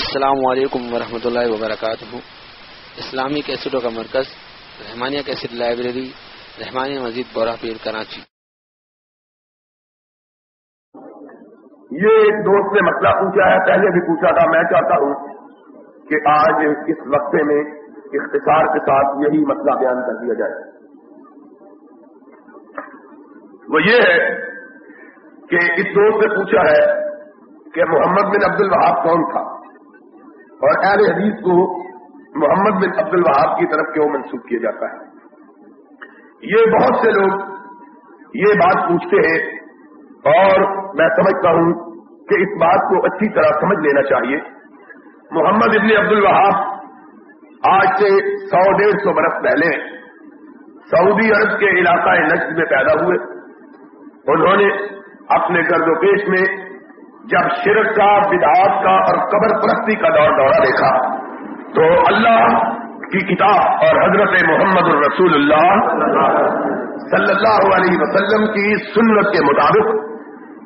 السلام علیکم ورحمۃ اللہ وبرکاتہ۔ اسلامی کیسٹوں کا مرکز، رحمانیہ کیسٹ لائبریری، رحمانیہ مزید بورہ پیر کراچی۔ یہ ایک دوست نے مسئلہ پوچھا ہے۔ پہلے بھی پوچھا تھا، میں چاہتا ہوں کہ آج اس وقفے میں اختصار کے ساتھ یہی مسئلہ بیان کر دیا جائے۔ وہ یہ ہے کہ اس دوست نے پوچھا ہے کہ محمد بن عبد الوہاب کون تھا؟ اور اہل حدیث کو محمد بن عبد الوہاب کی طرف کیوں منسوخ کیا جاتا ہے؟ یہ بہت سے لوگ یہ بات پوچھتے ہیں اور میں سمجھتا ہوں کہ اس بات کو اچھی طرح سمجھ لینا چاہیے۔ محمد ابن عبد الوہاب آج سے سو ڈیڑھ سو برس پہلے سعودی عرب کے علاقہ نجد میں پیدا ہوئے۔ انہوں نے اپنے گرد و پیش میں جب شرک کا، بدعات کا اور قبر پرستی کا دور دورہ دیکھا، تو اللہ کی کتاب اور حضرت محمد الرسول اللہ صلی اللہ علیہ وسلم کی سنت کے مطابق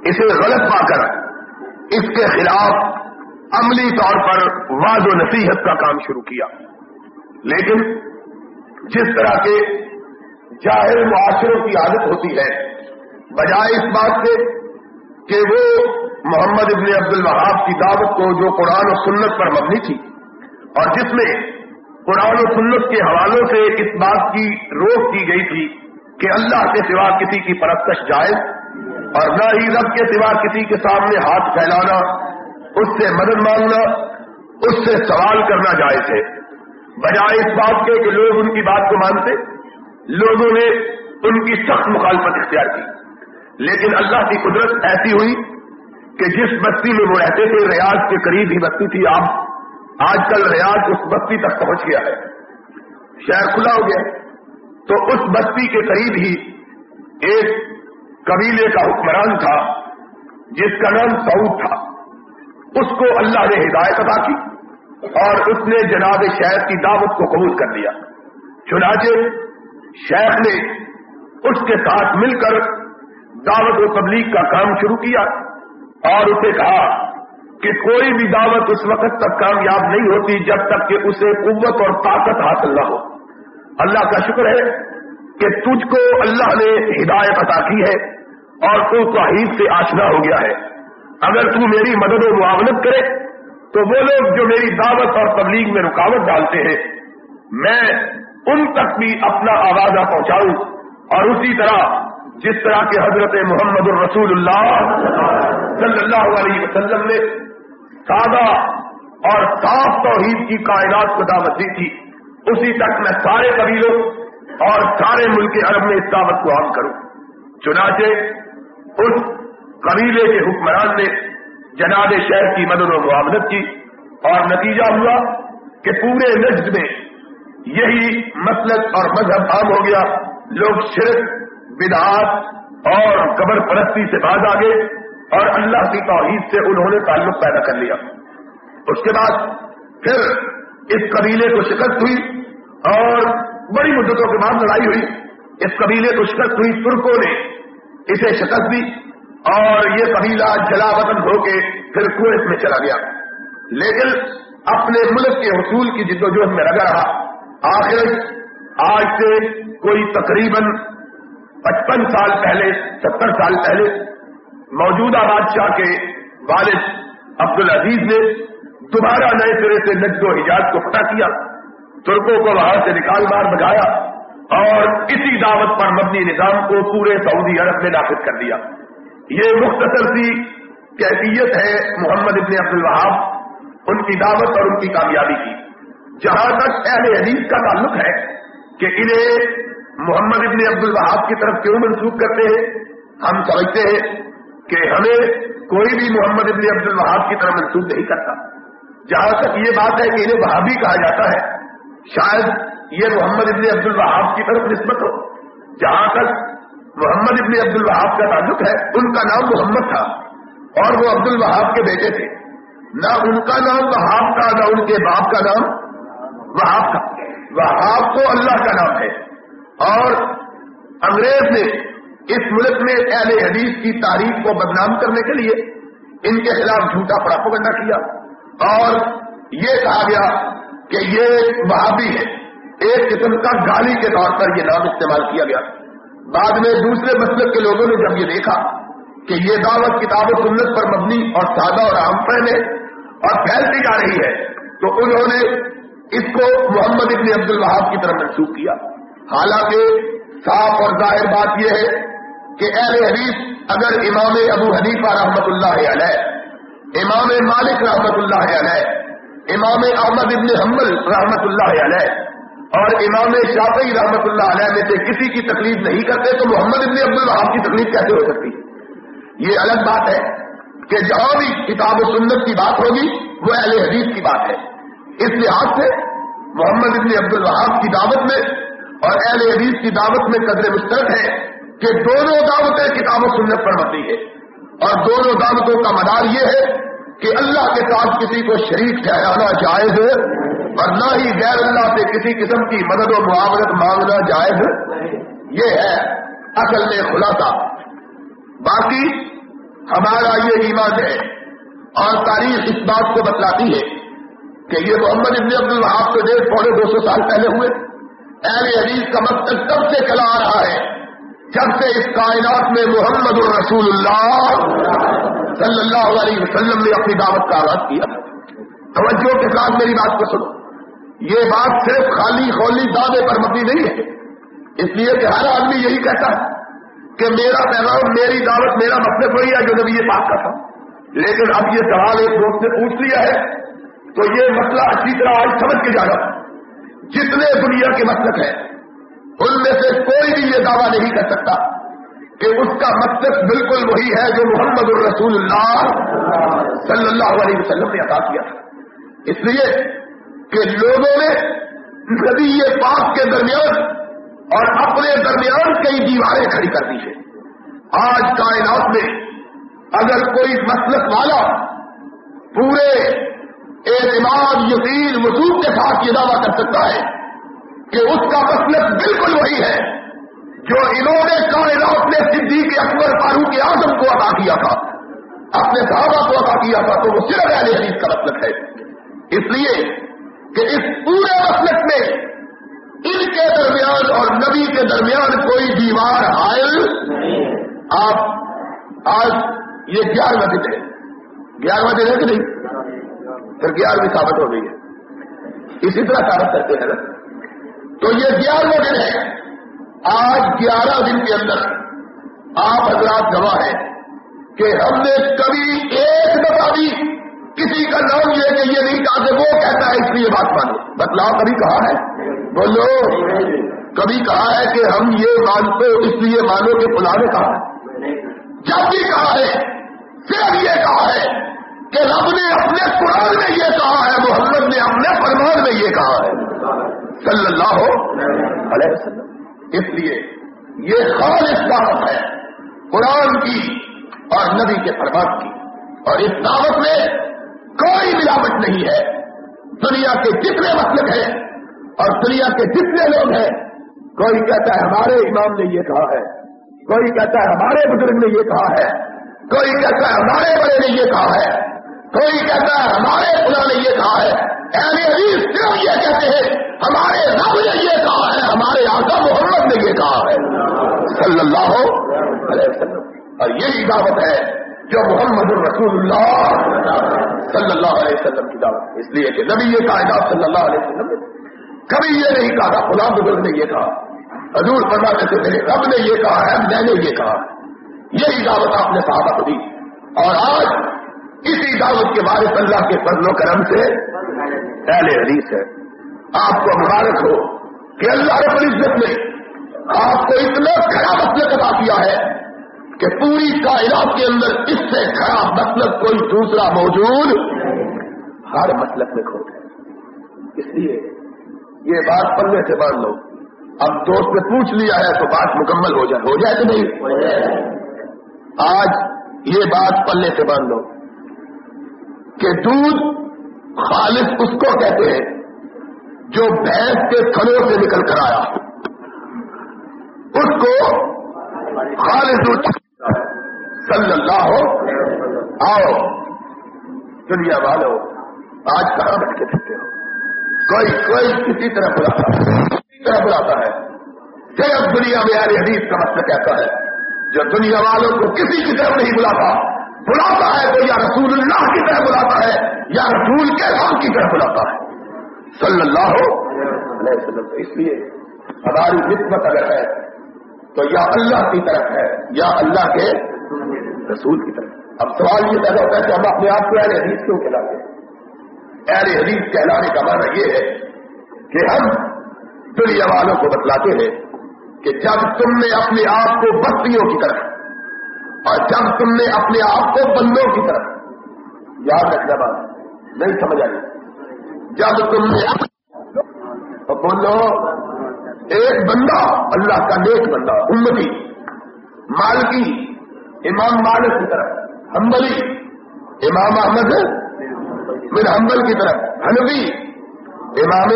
اسے غلط پا کر اس کے خلاف عملی طور پر واض و نصیحت کا کام شروع کیا۔ لیکن جس طرح کے جاہر معاشروں کی عادت ہوتی ہے، بجائے اس بات سے کہ وہ محمد ابن عبد الوہاب کی دعوت کو جو قرآن و سنت پر مبنی تھی اور جس میں قرآن و سنت کے حوالوں سے اس بات کی روک کی گئی تھی کہ اللہ کے سوا کسی کی پرستش جائز اور نہ ہی رب کے سوا کسی کے سامنے ہاتھ پھیلانا، اس سے مدد مانگنا، اس سے سوال کرنا جائز ہے۔ بجائے اس بات کے کہ لوگ ان کی بات کو مانتے، لوگوں نے ان کی سخت مخالفت اختیار کی۔ لیکن اللہ کی قدرت ایسی ہوئی کہ جس بستی میں وہ رہتے تھے، ریاض کے قریب ہی بستی تھی۔ اب آج کل ریاض اس بستی تک پہنچ گیا ہے۔ شہر کھلا ہو گیا تو اس بستی کے قریب ہی ایک قبیلے کا حکمران تھا، جس کا نام سعود تھا۔ اس کو اللہ نے ہدایت ادا کی اور اس نے جناب شہر کی دعوت کو قبول کر لیا۔ چنانچہ شیخ نے اس کے ساتھ مل کر دعوت و تبلیغ کا کام شروع کیا۔ اور اسے کہا کہ کوئی بھی دعوت اس وقت تک کامیاب نہیں ہوتی جب تک کہ اسے قوت اور طاقت حاصل نہ ہو۔ اللہ کا شکر ہے کہ تجھ کو اللہ نے ہدایت عطا کی ہے اور تو توحید سے آشنا ہو گیا ہے۔ اگر تو میری مدد و معاونت کرے تو وہ لوگ جو میری دعوت اور تبلیغ میں رکاوٹ ڈالتے ہیں، میں ان تک بھی اپنا آوازہ پہنچاؤں اور اسی طرح جس طرح کے حضرت محمد الرسول اللہ صلی اللہ علیہ وسلم نے سادہ اور صاف توحید کی کائنات کو دعوت دی تھی، اسی تک میں سارے قبیلوں اور سارے ملک عرب میں اس دعوت کو عام کروں۔ چنانچہ اس قبیلے کے حکمران نے جناب شہر کی مدد و معاونت کی اور نتیجہ ہوا کہ پورے نجد میں یہی مسلک اور مذہب عام ہو گیا۔ لوگ شرک بدعات اور قبر پرستی سے باز آگے اور اللہ کی توحید سے انہوں نے تعلق پیدا کر لیا۔ اس کے بعد پھر اس قبیلے کو شکست ہوئی اور بڑی مدتوں کے بعد لڑائی ہوئی۔ اس قبیلے کو شکست ہوئی، ترکوں نے اسے شکست دی اور یہ قبیلہ جلا وطن ہو کے پھر کویت میں چلا گیا۔ لیکن اپنے ملک کے حصول کی جد و جہد میں لگا رہا۔ آخر آج سے کوئی تقریباً پچپن سال پہلے، ستر سال پہلے موجودہ بادشاہ کے والد عبد العزیز نے دوبارہ نئے سرے سے نجد و حجاز کو پتہ کیا، ترکوں کو وہاں سے نکال مار بگایا اور اسی دعوت پر مبنی نظام کو پورے سعودی عرب میں نافذ کر دیا۔ یہ مختصر سی کیفیت ہے محمد ابن عبد الوہاب ان کی دعوت اور ان کی کامیابی کی۔ جہاں تک اہل حدیث کا تعلق ہے کہ انہیں محمد ابن عبد الوہاب کی طرف کیوں منسوخ کرتے ہیں؟ ہم سمجھتے ہیں کہ ہمیں کوئی بھی محمد ابن عبد الوہاب کی طرف منسوخ نہیں کرتا۔ جہاں تک یہ بات ہے کہ انہیں وہابی کہا جاتا ہے، شاید یہ محمد ابن عبد الوہاب کی طرف نسبت ہو۔ جہاں تک محمد ابن عبد الوہاب کا تعلق ہے، ان کا نام محمد تھا اور وہ عبد الوہاب کے بیٹے تھے۔ نہ ان کا نام وہاب تھا، نہ ان کے باپ کا نام وہاب تھا۔ وہاب کو اللہ کا نام ہے۔ اور انگریز نے اس ملک میں اہل حدیث کی تاریخ کو بدنام کرنے کے لیے ان کے خلاف جھوٹا پراپگنڈا کیا۔ اور یہ کہا گیا کہ یہ وہابی ہے۔ ایک قسم کا گالی کے طور پر یہ نام استعمال کیا گیا۔ بعد میں دوسرے مسلک کے لوگوں نے جب یہ دیکھا کہ یہ دعوت کتاب و سنت پر مبنی اور سادہ اور عام پہلے اور پھیلتی جا رہی ہے، تو انہوں نے اس کو محمد ابن عبد الوہاب کی طرف منسوخ کیا۔ حالانکہ صاف اور ظاہر بات یہ ہے کہ اہل حدیث اگر امام ابو حنیفہ رحمت اللہ علیہ، امام مالک رحمت اللہ علیہ، امام احمد ابن حمل رحمت اللہ علیہ اور امام شافعی رحمت اللہ علیہ میں سے کسی کی تکلیف نہیں کرتے تو محمد ابن عبد الوہاب کی تکلیف کیسے ہو سکتی؟ یہ الگ بات ہے کہ جہاں بھی کتاب و سنت کی بات ہوگی، وہ اہل حدیث کی بات ہے۔ اس لحاظ سے محمد ابن عبد الوہاب کی دعوت میں اور اہل حدیث کی دعوت میں قدر مشترک ہے کہ دونوں دعوتیں کتاب و سنت پر مبنی ہے اور دونوں دعوتوں کا مدار یہ ہے کہ اللہ کے ساتھ کسی کو شریک ٹھہرانا جائز ہے اور نہ ہی غیر اللہ سے کسی قسم کی مدد و معاونت مانگنا جائز یہ ہے۔ اصل میں خلاصہ۔ باقی ہمارا یہ ایمان ہے اور تاریخ اس بات کو بتلاتی ہے کہ یہ محمد ابن عبد الحاب کے ڈیڑھ پونے دو سو سال پہلے ہوئے۔ اہل حدیث کا مقصد کب سے چلا آ رہا ہے؟ جب سے اس کائنات میں محمد الرسول اللہ صلی اللہ علیہ وسلم نے اپنی دعوت کا آغاز کیا۔ توجہ کے ساتھ میری بات کو سنو۔ یہ بات صرف خالی خولی دعوے پر مبنی نہیں ہے۔ اس لیے کہ ہر آدمی یہی کہتا ہے کہ میرا پیغام، میری دعوت، میرا مطلب وہی ہے جو نبی یہ بات کا تھا۔ لیکن اب یہ سوال ایک دوست نے پوچھ لیا ہے۔ تو یہ مسئلہ اچھی طرح آج سمجھ کے جانا جتنے دنیا کے مطلب ہیں، ان میں سے کوئی بھی یہ دعویٰ نہیں کر سکتا کہ اس کا مقصد بالکل وہی ہے جو محمد الرسول اللہ صلی اللہ علیہ وسلم نے عطا کیا اس لیے کہ لوگوں نے نبی پاک کے درمیان اور اپنے درمیان کئی دیواریں کھڑی کر دی ہیں۔ آج کائنات میں اگر کوئی مسلک والا پورے اعتماد یقین وصول کے ساتھ یہ دعویٰ کر سکتا ہے کہ اس کا مسلک بالکل وہی ہے جو انہوں نے کائنات میں صدیق اکبر فاروق اعظم کو ادا کیا تھا، اپنے صحابہ کو ادا کیا تھا، تو وہ صرف اہل حدیث کا مسلک ہے۔ اس لیے کہ اس پورے مسلک میں ان کے درمیان اور نبی کے درمیان کوئی دیوار آئے آپ، آج یہ گیارہواں دن ہے۔ گیارہواں دن ہے کہ نہیں؟ پھر گیارہویں ثابت ہو گئی ہے۔ اسی طرح ثابت کرتے ہیں۔ نا تو یہ گیارہواں دن ہے۔ آج گیارہ دن کے اندر آپ حضرات گواہ ہیں کہ ہم نے کبھی ایک دفعہ بھی کسی کا نام یہ کہ یہ نہیں کہا کہ وہ کہتا ہے، اس لیے بات مانو۔ بتلاؤ، کبھی کہا ہے؟ بولو۔ کبھی کہا ہے کہ ہم یہ مانتے، اس لیے مانو کہ پلا نے کہا ہے۔ جب بھی کہا ہے صرف یہ کہا ہے کہ رب نے اپنے قرآن میں یہ کہا ہے محمد نے اپنے فرمان میں یہ کہا ہے صلی اللہ علیہ وسلم۔ اس لیے یہ خالص دعوت ہے قرآن کی اور نبی کے فرمان کی۔ اور اس دعوت میں کوئی ملاوٹ نہیں ہے۔ دنیا کے جتنے مطلب ہیں اور دنیا کے جتنے لوگ ہیں، کوئی کہتا ہے ہمارے امام نے یہ کہا ہے، کوئی کہتا ہے ہمارے بزرگ نے یہ کہا ہے، کوئی کہتا ہے ہمارے بڑے نے یہ کہا ہے۔ کوئی کہتا ہے، ہمارے خدا نے یہ کہا ہے۔ اہل عزیز صرف یہ کہتے ہیں؟ ہمارے رب نے یہ کہا ہے، ہمارے آقا محمد نے یہ کہا ہے۔ صلی اللہ علیہ وسلم۔ اور یہی دعوت ہے جو محمد الرسول اللہ صلی اللہ علیہ وسلم کی دعوت۔ اس لیے کہ نبی یہ کائنات صلی اللہ علیہ وسلم نے کبھی یہ نہیں کہا خدا بزرگ نے یہ کہا۔ حضور فرماتے تھے میرے رب نے یہ کہا ہے، میں نے یہ کہا۔ یہی دعوت آپ نے صحابہ کو دی۔ اور آج اسی دعوت کے بارے اللہ کے فضل و کرم سے پہلے حدیث ہے۔ آپ کو مبارک ہو کہ اللہ رب العزت نے آپ کو اتنا خراب مطلب ادا کیا ہے کہ پوری کائنات کے اندر اس سے خراب مطلب کوئی دوسرا موجود ہر مطلب میں کھو اس لیے یہ بات پلے سے باندھ لو اب دوست نے پوچھ لیا ہے تو بات مکمل ہو جائے۔ ہو جائے کہ نہیں؟ آج یہ بات پلے سے باندھ لو کہ دودھ خالص اس کو کہتے ہیں جو بھینس کے کھلوں سے نکل کر آیا۔ اس کو خالص دودھ صلی اللہ ہو۔ آؤ۔ دنیا والو، آج کہاں بیٹھ کے پھرتے ہو؟ کوئی کوئی کسی طرح بلاتا ہے۔ کسی طرح بلاتا ہے۔ صرف دنیا میں یار حدیث کا مسئلہ کہتا ہے، جو دنیا والوں کو کسی کی طرف نہیں بلاتا بلاتا ہے تو یا رسول اللہ کی طرف بلاتا ہے، یا رسول کے رام کی طرف بلاتا ہے۔ صلی اللہ علیہ وسلم۔ اس لیے ہماری نسبت اگر ہے تو یا اللہ کی طرف ہے، یا اللہ کے رسول کی طرف۔ اب سوال یہ پیدا ہوتا ہے کہ ہم اپنے آپ کو اہل حدیث کیوں کہلاتے ہیں؟ اہل حدیث کہلانے کا معنی یہ ہے کہ ہم دنیا والوں کو بتلاتے ہیں کہ جب تم نے اپنے آپ کو بستیوں کی طرف اور جب تم نے اپنے آپ کو بندوں کی طرف یاد رکھنا بات نہیں سمجھ آئی۔ جب تم نے بولو، ایک بندہ، اللہ کا نیک بندہ، امتی، مالکی، امام مالک کی طرف، حنبلی، امام احمد میرے حنبل کی طرف حنبی امام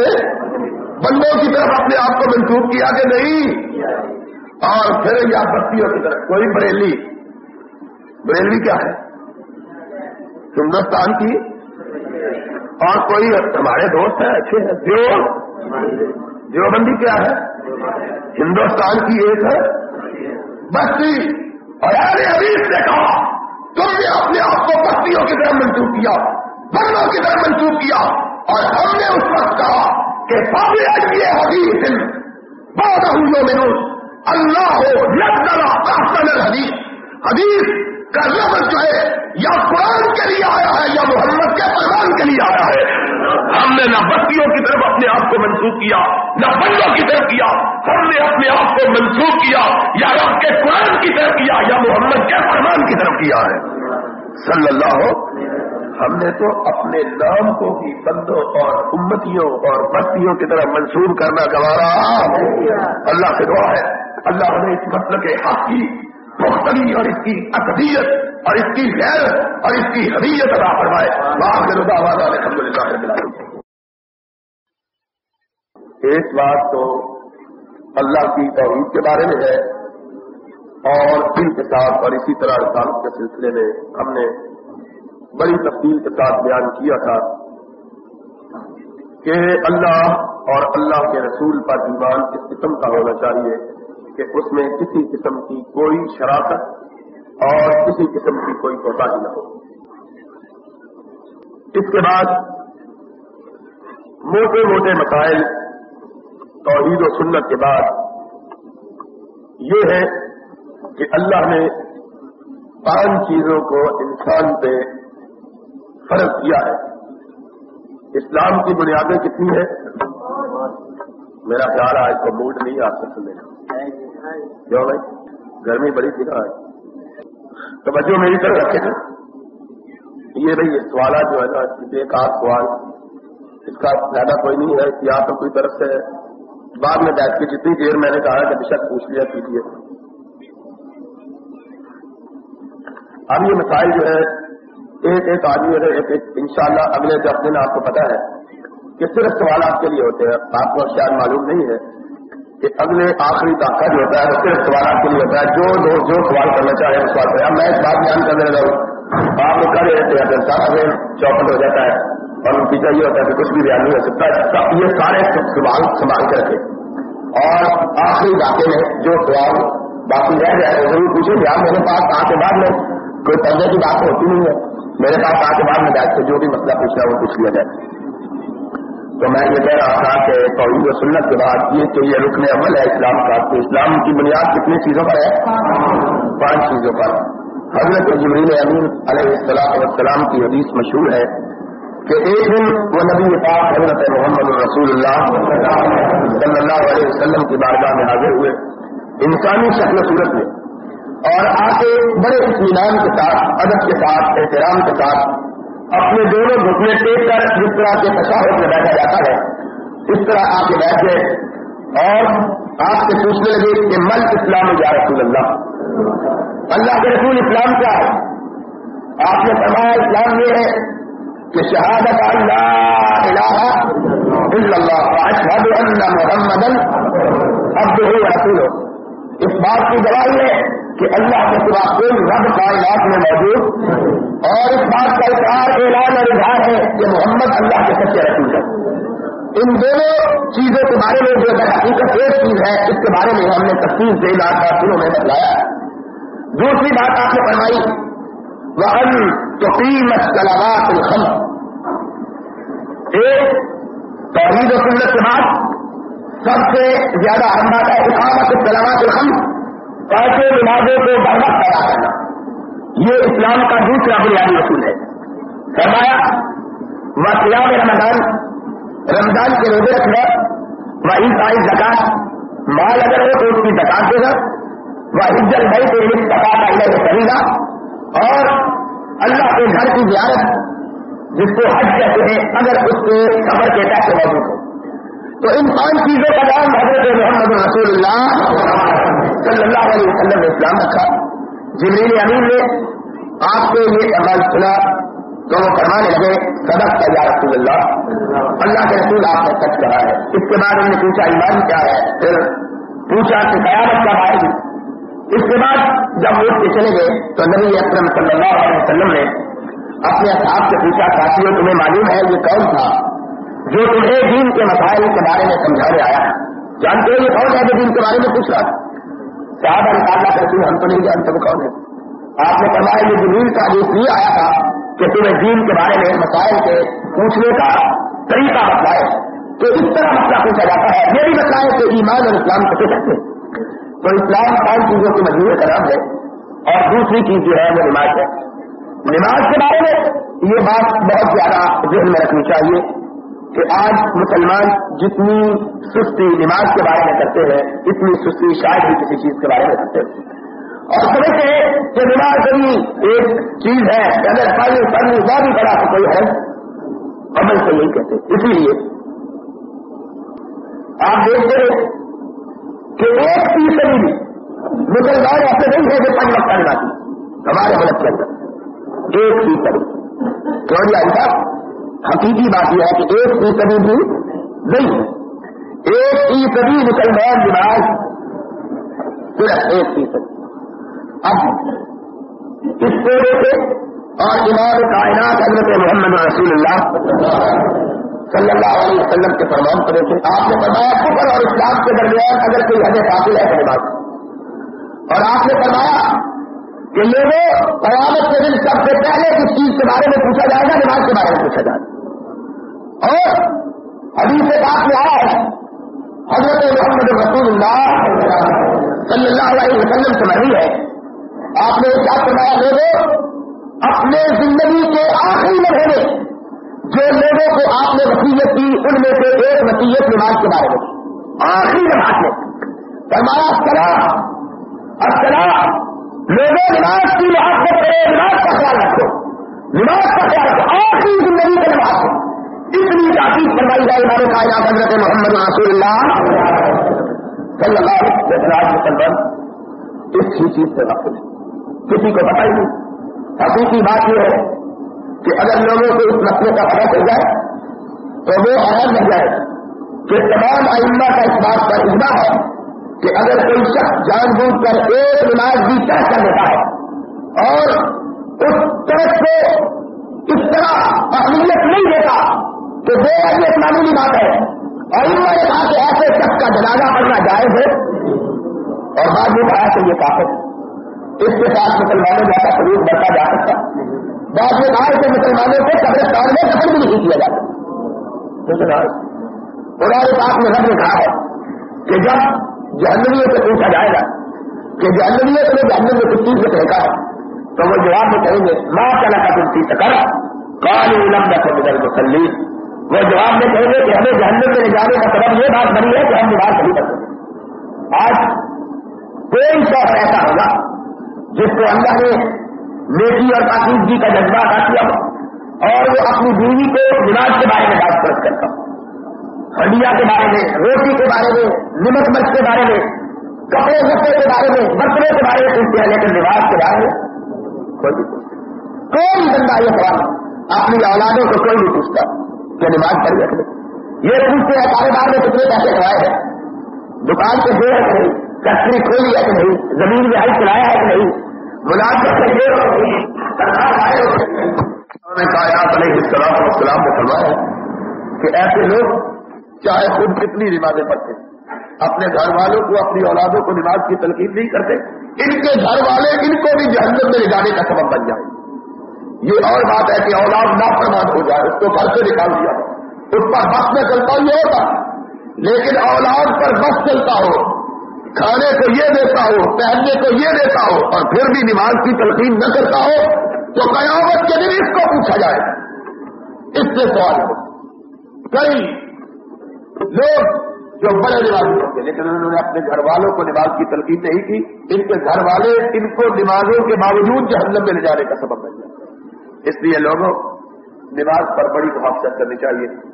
بندوں کی طرف اپنے آپ کو منسوخ کیا کہ نہیں؟ اور پھر یا بستیوں کی طرف، کوئی بریلی۔ بریلوی کیا ہے؟ ہندوستان کی۔ اور کوئی ہمارے دوست ہیں، اچھے ہیں۔ دیو دیوبندی کیا ہے؟ ہندوستان کی ایک ہے۔ بستی جی۔ اور حدیث نے کہا، تم نے اپنے آپ کو بستیوں کی طرح منسوخ کیا، بندوں کی طرح منسوخ کیا۔ اور ہم نے اس وقت کہا کہ یہ حدیث بہت میں اللہ ہو لگ حدیث حدیث کا لفظ جو ہے یا قرآن کے لیے آیا ہے یا محمد کے پیغام کے لیے آیا ہے۔ ہم نے نہ بستیوں کی طرف اپنے آپ کو منسوخ کیا نہ بندوں کی طرف کیا ہم نے اپنے آپ کو منسوخ کیا یا رب کے قرآن کی طرف کیا یا محمد کے فرمان کی طرف کیا ہے۔ صلی اللہ ہو ہم نے تو اپنے نام کو بھی بندوں اور امتیوں اور بستیوں کی طرف منسوخ کرنا گوارا۔ اللہ سے دعا ہے۔ اللہ نے اس مسئلہ کے حق کی۔ مختلف اور اس کی اقدیت اور اس کی غیر اور اس کی حدیت ادا فرمائے۔ الحمد للہ ایک بات تو اللہ کی توحید کے بارے میں ہے اور دل کے ساتھ اور اسی طرح رسالت کے سلسلے میں ہم نے بڑی تفصیل کے ساتھ بیان کیا تھا کہ اللہ اور اللہ کے رسول پر ایمان اس قسم کا ہونا چاہیے۔ کہ اس میں کسی قسم کی کوئی شراکت اور کسی قسم کی کوئی کوتا ہی نہ ہو۔ اس کے بعد موٹے موٹے مسائل توحید و سنت کے بعد یہ ہے کہ اللہ نے پانچ چیزوں کو انسان پہ فرض کیا ہے۔ اسلام کی بنیادیں کتنی ہیں؟ میرا خیال آج کو موڈ نہیں آ سکتا میرا کیوں بھائی، گرمی بڑی تھی نا تو بچوں میری طرف رکھے تھے یہ بھائی سوالات جو ہے نا ایک سوال۔ اس کا فائدہ کوئی نہیں ہے یا تو کوئی طرف سے بعد میں بیٹھ کے جتنی دیر میں نے کہا کہ بشک پوچھ لیا کیجیے اب یہ مسائل جو ہے، ایک ایک آدمی ایک ان شاء اللہ اگلے دس دن آپ کو پتا ہے کہ صرف سوال آپ کے لیے ہوتے ہیں، آپ کو شاید معلوم نہیں ہے۔ کہ اگلے آخری طاقت جو ہوتا ہے وہ صرف سوالات کے لیے ہوتا ہے، جو لوگ جو سوال کرنا چاہے اس سوال اب میں ایک بات بیان کرنے لگا ہوں۔ آپ لوگ کر رہے تھے اگر سارا چوپٹ ہو جاتا ہے۔ اور ان کی چاہیے ہوتا ہے کہ کچھ بھی بیان نہیں ہو سکتا۔ یہ سارے سوال سنبھال کر رکھے اور آخری علاقے میں جو سوال باقی رہ جائے وہ ضرور پوچھیں۔ گے آپ میرے پاس آ کے بعد میں کوئی پردے کی بات ہوتی نہیں ہے۔ میرے پاس آ کے بعد میں بیٹھ کے جو بھی مسئلہ پوچھنا ہے، وہ پوچھ لیا جائے۔ تو میں یہ کہہ رہا تھا کہ توحید و سنت کے بعد یہ کہ یہ رکن عمل ہے اسلام کا، تو اسلام کی بنیاد کتنی چیزوں پر ہے؟ پانچ چیزوں پر۔ حضرت جبریل امین علیہ السلام والسلام کی حدیث مشہور ہے کہ ایک دن وہ نبی پاک حضرت محمد الرسول اللہ صلی اللہ علیہ وسلم کی بارگاہ میں حاضر ہوئے۔ انسانی شکل صورت میں۔ اور آ کے بڑے اطمینان کے ساتھ، ادب کے ساتھ، احترام کے ساتھ اپنے دونوں گھٹنے ٹیک کر جس طرح کے تشاہد میں بیٹھا جاتا ہے، اس طرح آپ کے بیٹھ گئے اور آپ سے پوچھنے لگے کہ مل اسلام یا رسول اللہ؟ اللہ کے رسول اسلام کیا ہے؟ آپ نے فرمایا اسلام یہ ہے کہ شہادت اللہ الہ الا اللہ اشہد ان محمد عبد رسول اس بات کی گواہی ہے کہ اللہ کے سوا کوئی رب کائنات میں موجود اور اس بات کا اقرار اعلان اور اظہار ہے کہ محمد اللہ کے سچے رسول ہے ان دونوں چیزوں کے بارے میں جو حقیقت ایک چیز ہے، اس کے بارے میں ہم نے تفصیل سے لاکھ دنوں میں بتلایا۔ دوسری بات آپ نے فرمائی وہ ان تو قیمت کلاوات الخم ایک توحید و سنت کے بعد سب سے زیادہ اہم بات ہے اقامت کلاوات الخم ایسے نمازوں کو برباد پیدا کرنا یہ اسلام کا دوسرا بنیادی اصول ہے۔ فرمایا وہ قیام رمضان رمضان کے روزے رکھنا وہ عید آئی زکات مال اگر ہو تو اس کی زکات دے گا وہ عزت بھائی تو اس زکات اللہ سے کرے گا اور اللہ کے گھر کی زیارت، جس کو حج کہتے ہیں، اگر اس کے خبر کے تحت موجود ہو۔ تو ان پانچ چیزوں کا نام حضرت محمد رسول اللہ صلی اللہ علیہ وسلم نے اسلام رکھا۔ جبریل امین نے آپ کو یہ عمل سنا، تو وہ فرمانے لگے سبق کا یا رسول اللہ۔ اللہ کے رسول آپ نے سچ کہا ہے۔ اس کے بعد انہوں نے پوچھا، ایمان کیا ہے؟ پھر پوچھا کہ قیامت کب آئے گی؟ اس کے بعد جب وہ کے چلے گئے، تو نبی اکرم صلی اللہ علیہ وسلم نے اپنے اصحاب سے پوچھا، ساتھیوں، تمہیں معلوم ہے یہ کون تھا؟ جو تمہیں دین کے مسائل کے بارے میں سمجھانے آیا ہے۔ جانتے ہو یہ کون ہے جو دین کے بارے میں پوچھ رہا صاحب اللہ کرتی ہم تو نہیں جانتے، وہ کون ہے؟ آپ نے فرمایا یہ زمین کا جو لیے آیا تھا کہ تمہیں دین کے بارے میں مسائل کے پوچھنے کا طریقہ بتلائے۔ تو اس طرح مسئلہ پوچھا جاتا ہے، یہ بھی بتلائے کہ ایمان اور اسلام کسے کرتے تو اسلام پانچ چیزوں کی مجبور کا ہے اور دوسری چیز جو ہے وہ نماز ہے۔ نماز کے بارے میں یہ بات بہت زیادہ ذہن میں رکھنی چاہیے۔ کہ آج مسلمان جتنی سستی نماز کے بارے میں کرتے ہیں، اتنی سستی شاید بھی کسی چیز کے بارے میں کرتے ہیں۔ اور سمجھتے کہ نماز بھی ایک چیز ہے اگر پانی پڑھنے وہ بھی بڑا کوئی ہے۔ عمل سے نہیں کہتے اسی لیے آپ دیکھتے ہیں کہ ایک فیصدی بھی مسلمان ایسے نہیں ہے جو پانچ وقت کرنا چاہیے ہمارے ملک کے اندر ایک فیصدی کیوں ایسا حقیقی بات یہ ہے کہ ایک فیصدی بھی نہیں ہے۔ ایک فیصدی مسلمان نماز صرف ایک فیصد اب اس پورے سے اور امام کائنات حضرت محمد رسول اللہ صلی اللہ علیہ وسلم کے فرمان کرے تھے۔ آپ نے فرمایا کفر اور اسلام کے درمیان اگر کوئی حد حاصل ہے تو بات اور آپ نے فرمایا کہ لوگوں قیامت کے دن سب سے پہلے کس چیز کے بارے میں پوچھا جائے گا، نماز کے بارے میں پوچھا جائے گا۔ اور ابھی سے بات میں آیا ہے، حضرت محمد رسول اللہ صلی اللہ علیہ وسلم سے مری ہے۔ آپ نے کیا فرمایا، لوگوں، اپنے زندگی کے آخری مہینے جو لوگوں کو آپ نے وسیعت کی ان میں سے ایک وسیعت نماز کے بارے میں۔ آخری نماز میں فرمایا سلام السلام لوگوں نماز کی محبت کرے، نماز کا خیال رکھو۔ نماز کا خیال رکھو۔ آخری زندگی کے نماز۔ ہو اتنی کافی فرمائی جائے ہمارے کائنات حضرت محمد رسول اللہ صلی اللہ علیہ وسلم۔ اس ہی چیز سے واقف ہے کسی کو پتا ہی نہیں۔ حقیقی بات یہ ہے کہ اگر لوگوں کو اس مسئلے کا پتہ چل جائے، تو وہ اہم بن جائے کہ تمام آئندہ کا اس بات کا اجماع ہے کہ اگر کوئی شخص جان بوجھ کر ایک نماز بھی طے کر دیتا ہے اور اس طرف سے اس طرح اہمیت نہیں دیتا تو وہ اہمیت معمولی بات ہے، اور ان نے کہا کہ ایسے شخص کا جنازہ پڑنا جائز ہے، اور بعد میں کہا کہ یہ کافی اس کے ساتھ مسلمانوں جیسا سلوک بڑھتا جا سکتا بعض میں کہا کہ مسلمانوں کو قبرستان میں دفن بھی نہیں کیا جاتا قرآن پاک میں رب نے کہا ہے کہ جب جہنویوں سے پوچھا جائے گا کہ جہنویوں نے جہنم میں کس چیز سے پھینکا ہے؟ تو وہ جواب میں کہیں گے ماں چلا کا تم چیز کرا کال علم کا بدل مسلی وہ جواب میں کہیں گے کہ ہمیں جہنم میں لے جانے کا سبب یہ بات بنی ہے کہ ہم نماز نہیں کرتے۔ آج کوئی شوق ایسا ہوگا جس کو اللہ نے نیکی اور پاکیزگی کا جذبہ ادا کیا اور وہ اپنی بیوی کو نماز کے بارے میں بات پرست کرتا ہڈیا کے بارے میں، روٹی کے بارے میں، نمک مرچ کے بارے میں، کپڑے لپے کے بارے میں، برتنوں کے بارے میں پوچھتے ہیں لیکن نماز کے بارے میں؟ کوئی کوئی بندہ یہ سوال اپنی اولادوں کو کوئی نہیں پوچھتا کہ نماز پڑھ رکھ لے یہ پوچھتے ہیں کاروبار میں کتنے پیسے کمائے ہیں؟ دکان کے جو ہے فیکٹری کھولی ہے کہ نہیں؟ زمین میں ہل چلایا ہے کہ نہیں؟ ملازمت علیہ السلام السلام نے فرمایا کہ ایسے لوگ چاہے خود کتنی نمازیں پڑھتے اپنے گھر والوں کو، اپنی اولادوں کو نماز کی تلقین نہیں کرتے۔ ان کے گھر والے، ان کو بھی جہنم میں لے جانے کا سبب بن جائے۔ یہ اور بات ہے کہ اولاد نافرمان ہو جائے، اس کو گھر سے نکال دیا۔ اس پر بس میں چلتا ہی ہوگا لیکن اولاد پر بس چلتا ہو، کھانے کو یہ دیتا ہو، پہننے کو یہ دیتا ہو، اور پھر بھی نماز کی تلقین نہ کرتا ہو، تو قیامت کے دن اس کو پوچھا جائے۔ اس سے سوال ہو کئی لوگ جو بڑے نمازی ہوتے لیکن انہوں نے اپنے گھر والوں کو نماز کی تلقین نہیں کی۔ ان کے گھر والے ان کو نمازوں کے باوجود جہنم میں لے جانے کا سبب بن جائے اس لیے لوگوں، نماز پر بڑی محافظت کرنی چاہیے۔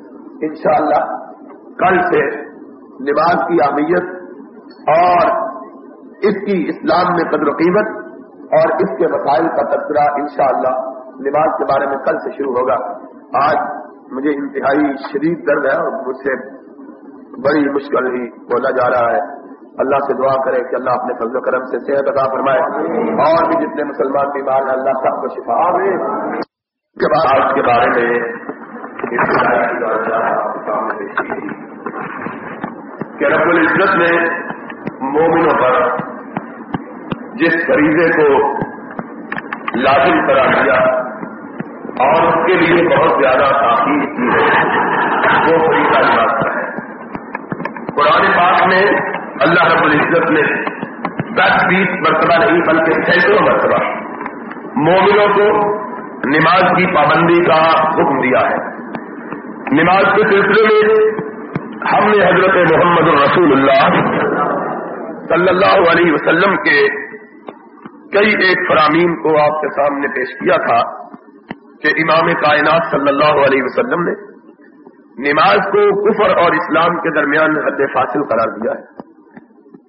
انشاءاللہ، کل سے نماز کی اہمیت اور اس کی اسلام میں قدر و قیمت اور اس کے مسائل کا تذکرہ انشاءاللہ نماز کے بارے میں کل سے شروع ہوگا۔ آج مجھے انتہائی شدید درد ہے اور مجھ سے بڑی مشکل ہی بولا جا رہا ہے۔ اللہ سے دعا کرے کہ اللہ اپنے فضل و کرم سے صحت عطا فرمائے۔ اور بھی جتنے مسلمان بیمار ہیں، اللہ سب کو شفا کے بعد کے بارے میں کہ رب العزت نے مومنوں پر جس فریضے کو لازم کرا دیا، اور اس کے لیے بہت زیادہ تاخیر کی ہے۔ وہ فریضہ قرآن پاک میں اللہ رب العزت نے دس بیس مرتبہ نہیں بلکہ سینکڑوں مرتبہ مومنوں کو نماز کی پابندی کا حکم دیا ہے۔ نماز کے سلسلے میں ہم نے حضرت محمد رسول اللہ صلی اللہ علیہ وسلم کے کئی ایک فرامین کو آپ کے سامنے پیش کیا تھا کہ امام کائنات صلی اللہ علیہ وسلم نے نماز کو کفر اور اسلام کے درمیان حد فاصل قرار دیا ہے۔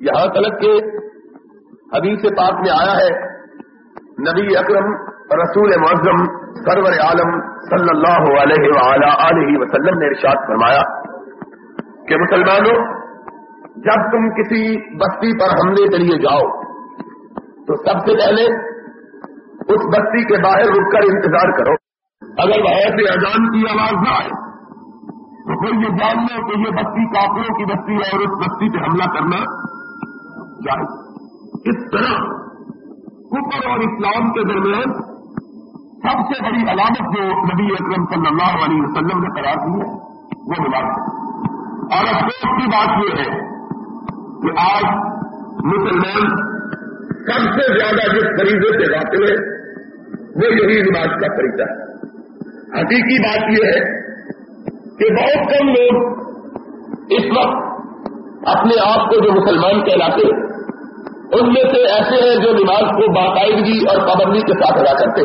یہاں تلک کے حدیث پاک میں آیا ہے، نبی اکرم، رسول معظم، سرور عالم صلی اللہ علیہ وسلم نے ارشاد فرمایا کہ مسلمانوں، جب تم کسی بستی پر حملے کے لیے جاؤ، تو سب سے پہلے اس بستی کے باہر رک کر انتظار کرو۔ اگر باہر سے اذان کی آواز نہ آئے تو پھر یہ جان لو کہ یہ بستی کافروں کی بستی ہے اور اس بستی پہ حملہ کرنا جائے اس طرح کفر اور اسلام کے درمیان سب سے بڑی علامت جو نبی اکرم صلی اللہ علیہ وسلم نے قرار دی ہے، وہ نماز اور افسوس کی بات یہ ہے کہ آج مسلمان سب سے زیادہ جس فریضے سے واقع ہے، وہ یہی نماز کا طریقہ ہے۔ حقیقی بات یہ ہے کہ بہت کم لوگ اس وقت اپنے آپ کو جو مسلمان کہلاتے ان میں سے ایسے ہیں جو نماز کو باقاعدگی اور پابندی کے ساتھ ادا کرتے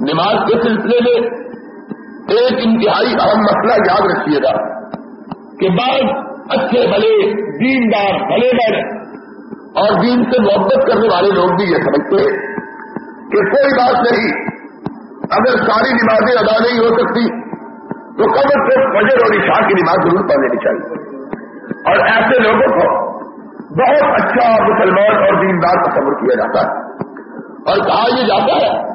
نماز کے سلسلے میں ایک انتہائی اہم مسئلہ یاد رکھیے گا کہ بعض اچھے بھلے، دیندار بھلے بڑے اور دین سے محبت کرنے والے لوگ بھی یہ سمجھتے ہیں کہ کوئی بات نہیں، اگر ساری نمازیں ادا نہیں ہو سکتی تو کم از کم فجر اور عشاء کی نماز ضرور پڑھ لینی چاہیے۔ اور ایسے لوگوں کو بہت اچھا مسلمان اور دیندار تصور کیا جاتا ہے۔ اور کہا یہ جاتا ہے،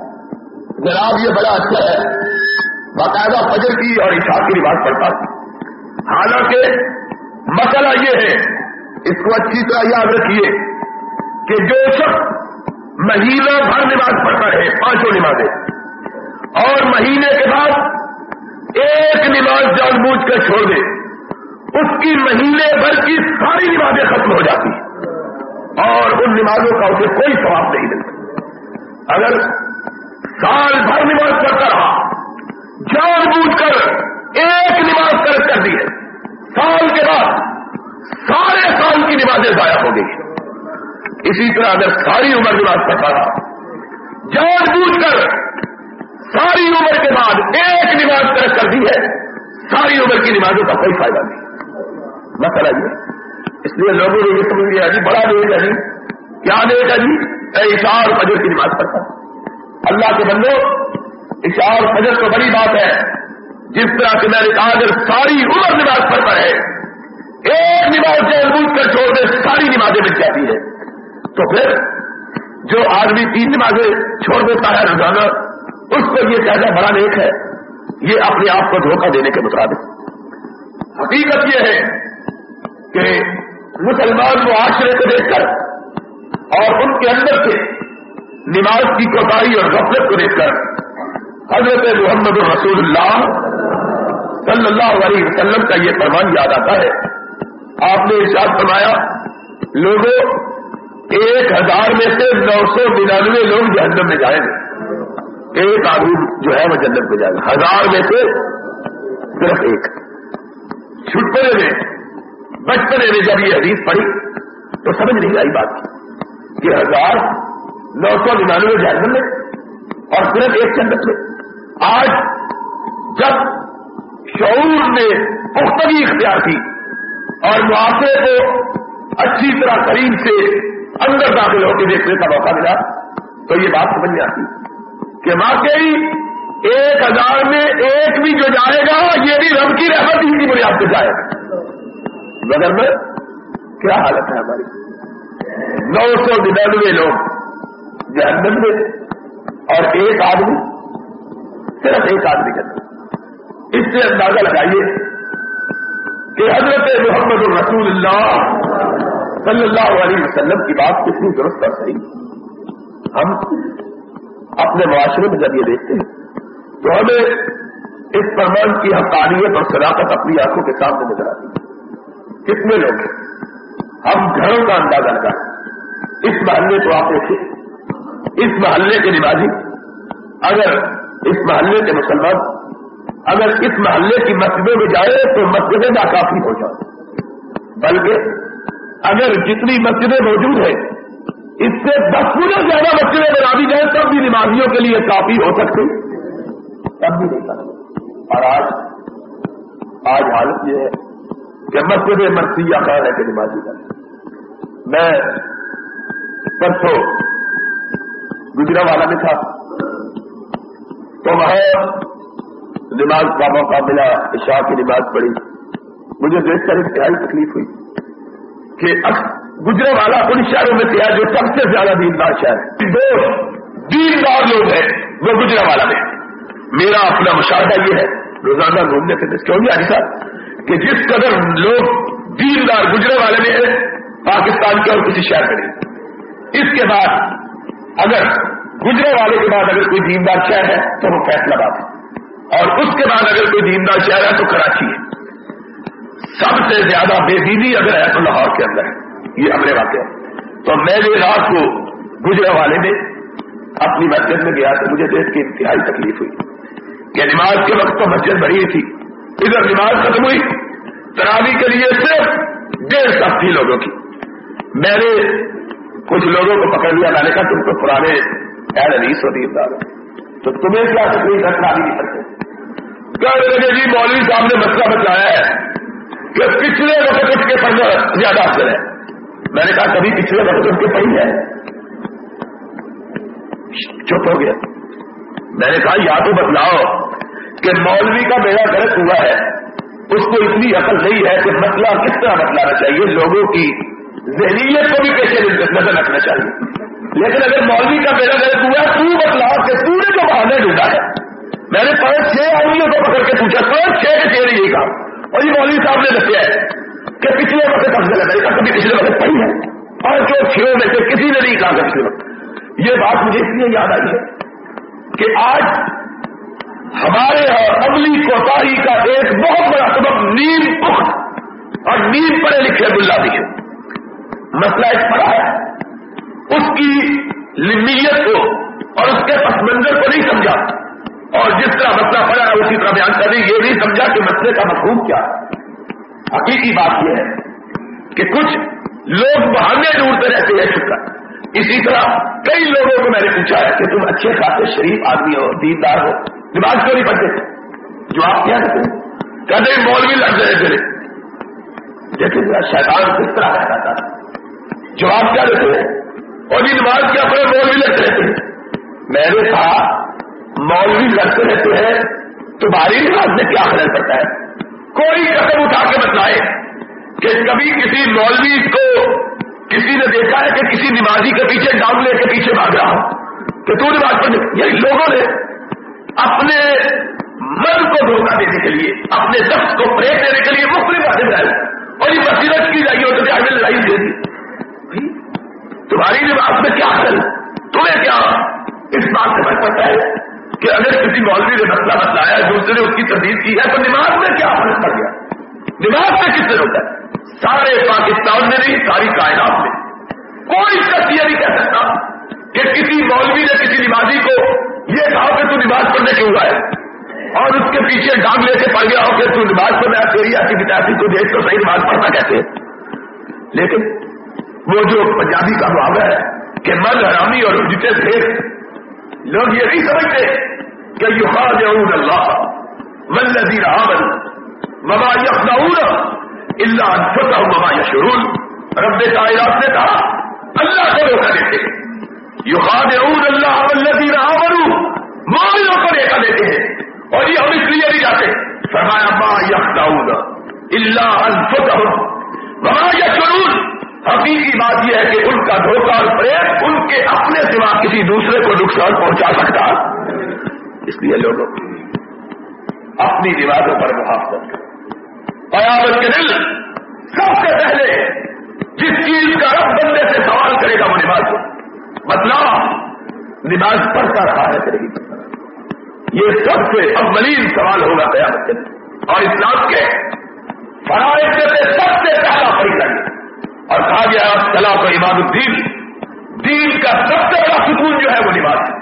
جناب یہ بڑا اچھا ہے۔ باقاعدہ فجر کی اور عشاء کی نماز پڑھتا ہے حالانکہ مسئلہ یہ ہے، اس کو اچھی طرح یاد رکھیے کہ جو شخص مہینہ بھر نماز پڑھتا ہے، پانچوں نمازیں، اور مہینے کے بعد ایک نماز جان بوجھ کر چھوڑ دے، اس کی مہینے بھر کی ساری نمازیں ختم ہو جاتی اور ان نمازوں کا اسے کوئی ثواب نہیں ملتا۔ اگر سال بھر نماز پڑھتا رہا، جان بوجھ کر ایک نماز کر کر دی ہے سال کے بعد سارے سال کی نمازیں ضائع ہو گئی۔ اسی طرح اگر ساری عمر نماز پڑھتا رہا، جان بوجھ کر ساری عمر کے بعد ایک نماز طرح کر دی ہے۔ ساری عمر کی نمازوں کا کوئی فائدہ نہیں۔ مسئلہ یہ اس لیے لوگوں نے یہ سمجھ لیا جی بڑا دے گا جی۔ کیا دے گا جی؟ اشار فجر کی نماز پڑھتا اللہ کے بندو اشار فجر تو بڑی بات ہے۔ جس طرح کہ میں نے کہا، اگر ساری عمر نماز پڑھتا ہے ایک نماز جان بوجھ کر چھوڑ دے، ساری نمازیں مل جاتی ہیں۔ تو پھر جو آدمی تین نمازیں چھوڑ دیتا ہے، روزانہ اس کو یہ کہنا بڑا نیک ہے، یہ اپنے آپ کو دھوکہ دینے کے مطابق۔ حقیقت یہ ہے کہ مسلمان معاشرے کو دیکھ کر اور ان کے اندر سے نماز کی کوتاہی اور غفلت کو دیکھ کر حضرت محمد رسول اللہ صلی اللہ علیہ وسلم کا یہ فرمان یاد آتا ہے۔ آپ نے ارشاد فرمایا، لوگوں، ایک ہزار میں سے نو سو ننانوے لوگ جہنم میں جائیں گے۔ ایک آدمی جو ہے وہ جنت میں جائے گا۔ ہزار میں سے صرف ایک۔ چھٹپنے میں، بچپنے میں جب یہ حدیث پڑھی، تو سمجھ نہیں آئی بات۔ کہ ہزار نو سو ننانوے جہنم میں اور صرف ایک جنت میں۔ آج جب شعور نے پختگی اختیار کی اور معاشرے کو اچھی طرح قریب سے اندر داخل ہو کے دیکھنے کا موقع ملا، تو یہ بات سمجھ میں آتی۔ کہ واقعی ایک ہزار میں ایک بھی جو جائے گا، یہ بھی رب کی رحمت ہی کی بنیاد پہ جائے گا۔ مگر میں، کیا حالت ہے ہماری؟ نو سو ننانوے لوگ جہنم میں اور ایک آدمی، صرف ایک آدمی کے اس سے اندازہ لگائیے کہ حضرت محمد الرسول اللہ صلی اللہ علیہ وسلم کی بات کتنی درست اور صحیح۔ ہم اپنے معاشرے میں جب یہ دیکھتے ہیں، تو ہمیں اس فرمان کی حقانیت اور صداقت اپنی آنکھوں کے سامنے نظر آتی ہے۔ کتنے لوگ ہیں؟ ہم گھروں کا اندازہ لگائیں اس محلے کو آپ دیکھیں۔ اس محلے کے نمازی۔ اگر اس محلے کے مسلمان، اگر اس محلے کی مسجدوں میں جائے تو مسجدیں ناکافی ہو جائیں۔ بلکہ اگر جتنی مسجدیں موجود ہیں اس سے دس گنا زیادہ مسجدیں بنا دی جائیں تب بھی نمازیوں کے لیے کافی ہو سکتے تب بھی نہیں سکتے۔ اور آج آج حالت یہ ہے کہ مسجد مرثیہ خان ہے کہ نمازی کا میں پرسوں گجرا والا میں تھا۔ تو وہاں نماز کا موقع ملا، عشاء کی نماز پڑھی۔ مجھے دیکھ کر انتہائی تکلیف ہوئی کہ گجرے والا ان شہروں میں کیا جو سب سے زیادہ دیندار شہر ہے۔ دو دیندار لوگ ہیں وہ گجرا والا میں میرا اپنا مشاہدہ یہ ہے، روزانہ گھومنے سے کیوں نہیں آئی صاحب؟ کہ جس قدر لوگ دیندار گجرے والے میں ہیں، پاکستان کے اور کسی شہر میں نہیں۔ اس کے بعد اگر گجرے والے کے بعد اگر کوئی دیندار شہر ہے، تو وہ فیصلہ بات ہے۔ اور اس کے بعد اگر کوئی دیندار شہر ہے، تو کراچی ہے۔ سب سے زیادہ بے دینی اگر ہے، تو لاہور کے اندر ہے۔ یہ ہمارے واقع تو میں نے رات کو گجرے والے میں اپنی مسجد میں گیا تو مجھے دیکھ کے انتہائی تکلیف ہوئی۔ کہ نماز کے وقت تو مسجد بڑی تھی۔ ادھر نماز ختم ہوئی۔ تراوی کے لیے صرف ڈیڑھ سو تھی لوگوں کی۔ میں نے کچھ لوگوں کو پکڑ لیا۔ میں نے کہا، تم کو پرانے حدیث ہوتی ہے تو تمہیں کیا تکلیف رکھنا بھی نہیں سکتے کہنے لگے جی مولوی صاحب نے مسئلہ بتایا ہے کہ پچھلے وقت کے پڑھنا زیادہ اثر ہے۔ میں نے کہا کبھی پچھلے وقت اس کے پڑھی ہے۔ چپ ہو گیا۔ میں نے کہا یا تو بتلاؤ کہ مولوی کا میرا غلط ہوا ہے۔ اس کو اتنی عقل نہیں ہے کہ مسئلہ کس طرح بتلانا چاہیے۔ لوگوں کی ذہنیت کو بھی پیچھے نظر رکھنا چاہیے۔ لیکن اگر مولوی کا میرا غلط ہوا تو بتلا کہ تو نے جو بہانے ڈھونڈا ہے۔ میں نے پانچ چھ آدمیوں کو پکڑ کے پوچھا، پانچ چھ کے چھ یہی کہا۔ اور یہ مولوی صاحب نے دسیا ہے۔ کہ پچھلے وقت افضل ہے کا کبھی پچھلے وقت پڑھی ہے۔ اور جو چھ میں سے کسی نے نہیں کہا تھا پچھلے وقت۔ یہ بات مجھے اس لیے یاد آئی ہے کہ آج ہمارے یہاں عملی کوتاہی کا ایک بہت بڑا سبب نیم پخت اور نیم پڑھے لکھے بلا بھی ہے۔ مسئلہ ایک پڑا ہے اس کی لمیت کو اور اس کے پس منظر کو نہیں سمجھا۔ اور جس طرح مسئلہ پڑا ہے، اسی طرح بیان کریں یہ نہیں سمجھا کہ مسئلے کا مفہوم کیا ہے۔ حقیقی بات یہ ہے کہ کچھ لوگ بہانے ڈھونڈتے رہتے ہیں چھپکا اسی طرح کئی لوگوں کو میں نے پوچھا ہے کہ تم اچھے خاصے شریف آدمی ہو، دیندار ہو دماغ کیوں نہیں پڑھتے؟ جو آپ کیا کہتے ہیں کہتے مولوی لگ رہے تھے جیسے میرا شیطان کس طرح رہتا تھا۔ جو آپ کیا دیتے ہیں؟ اور یہ نماز کے اپنے مولوی لگتے رہتے ہیں میں نے کہا، مولوی لگتے رہتے ہیں، تمہاری نماز میں کیا خرل پڑتا ہے؟ کوئی قدم اٹھا کے بتلائے کہ کبھی کسی مولوی کو کسی نے دیکھا ہے کہ کسی نمازی کے پیچھے ڈاؤن لے کے پیچھے بھاگ رہا ہو کہ تو نماز پڑھنے یہ یعنی لوگوں نے اپنے من کو دھوکہ دینے کے لیے، اپنے شخص کو پریٹ دینے کے لیے مختلف باتیں بنائی اور یہ بصیرت کی جائے تو کیا لڑائی دے دی تمہاری نماز میں کیا حل تمہیں کیا اس بات سے میں پتا ہے؟ کہ اگر کسی مولوی نے مسئلہ بتلایا دوسرے نے اس کی تردید کی ہے، تو نماز میں کیا فرق پڑ گیا نماز میں کس سے ہوتا ہے سارے پاکستان میں نہیں، ساری کائنات میں۔ کوئی شخص یہ نہیں کہہ سکتا کہ کسی مولوی نے کسی نمازی کو یہ کہا کہ تو نماز پڑھنے کیوں ہے اور اس کے پیچھے ڈانگ لے کے پڑ گیا ہو کہ تو نماز پڑھنا تیری ایسی بتاسی کو دیکھ تو صحیح نماز پڑھنا کہتے ہیں لیکن وہ جو پنجابی کا محاورہ ہے کہ من حرامی اور جتنے تھے لوگ یہ نہیں سمجھتے کہ یو خاص اللہ من نظیر آمن مما اللہ چھوٹا مما یشرول رب کائرات نے کہا، اللہ کو روکا دیتے یو خاص اللہ من نظیر آمن معاملوں کو دیکھا دیتے ہیں. اور یہ ہم اس لیے نہیں جاتے. فرمایا، ما یخنا اللہ چھوٹا مما یشرول حقیقی بات یہ ہے کہ ان کا دھوکہ اور پریت ان کے اپنے سوا کسی دوسرے کو نقصان پہنچا سکتا اس لیے لوگوں اپنی دیواروں پر محافظت قیامت کے دل سب سے پہلے جس چیز کا رب بندے سے سوال کرے گا وہ نماز مطلب نماز پڑھتا رہا ہے کرے گی یہ سب سے اولین سوال ہوگا قیامت کے دل اور اسلام کے فرائض سے سب سے پہلا فریضہ اور کہا گیا سلا کو امام الدین دین کا سب سے بڑا سکون جو ہے وہ نماز ہے۔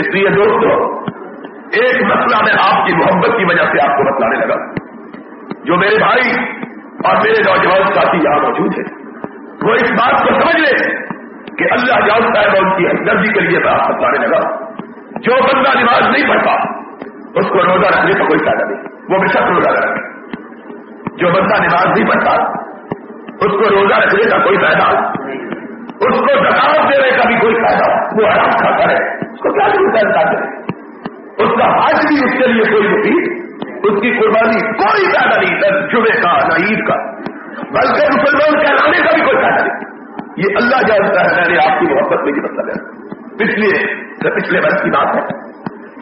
اس لیے دوستو، ایک مسئلہ میں آپ کی محبت کی وجہ سے آپ کو بتلانے لگا۔ جو میرے بھائی اور میرے نوجوان ساتھی یہاں موجود ہیں، وہ اس بات کو سمجھ لیں کہ اللہ جاؤ صاحب ان کی ہمدردی کے لیے آپ بتلانے لگا۔ جو بندہ نماز نہیں پڑھتا، اس کو روزہ رکھنے کا کوئی فائدہ نہیں، وہ بے شک روزہ رکھے جو بندہ نماز نہیں پڑھتا اس کو روزہ رکھنے کا کوئی فائدہ اس کو زکات دینے کا بھی کوئی فائدہ وہ آرام کھاتا ہے۔ اس کو کیا ضرورت ہے اس کا حج بھی اس کے لیے کوئی مفید اس کی قربانی کوئی فائدہ نہیں۔ جمعے کا نہ عید کا۔ بلکہ مسلمان کہلانے کا بھی کوئی فائدہ نہیں۔ یہ اللہ جانتا ہے۔ میں نے آپ کی محبت میں یہ مسئلہ ہے پچھلے پچھلے برس کی بات ہے۔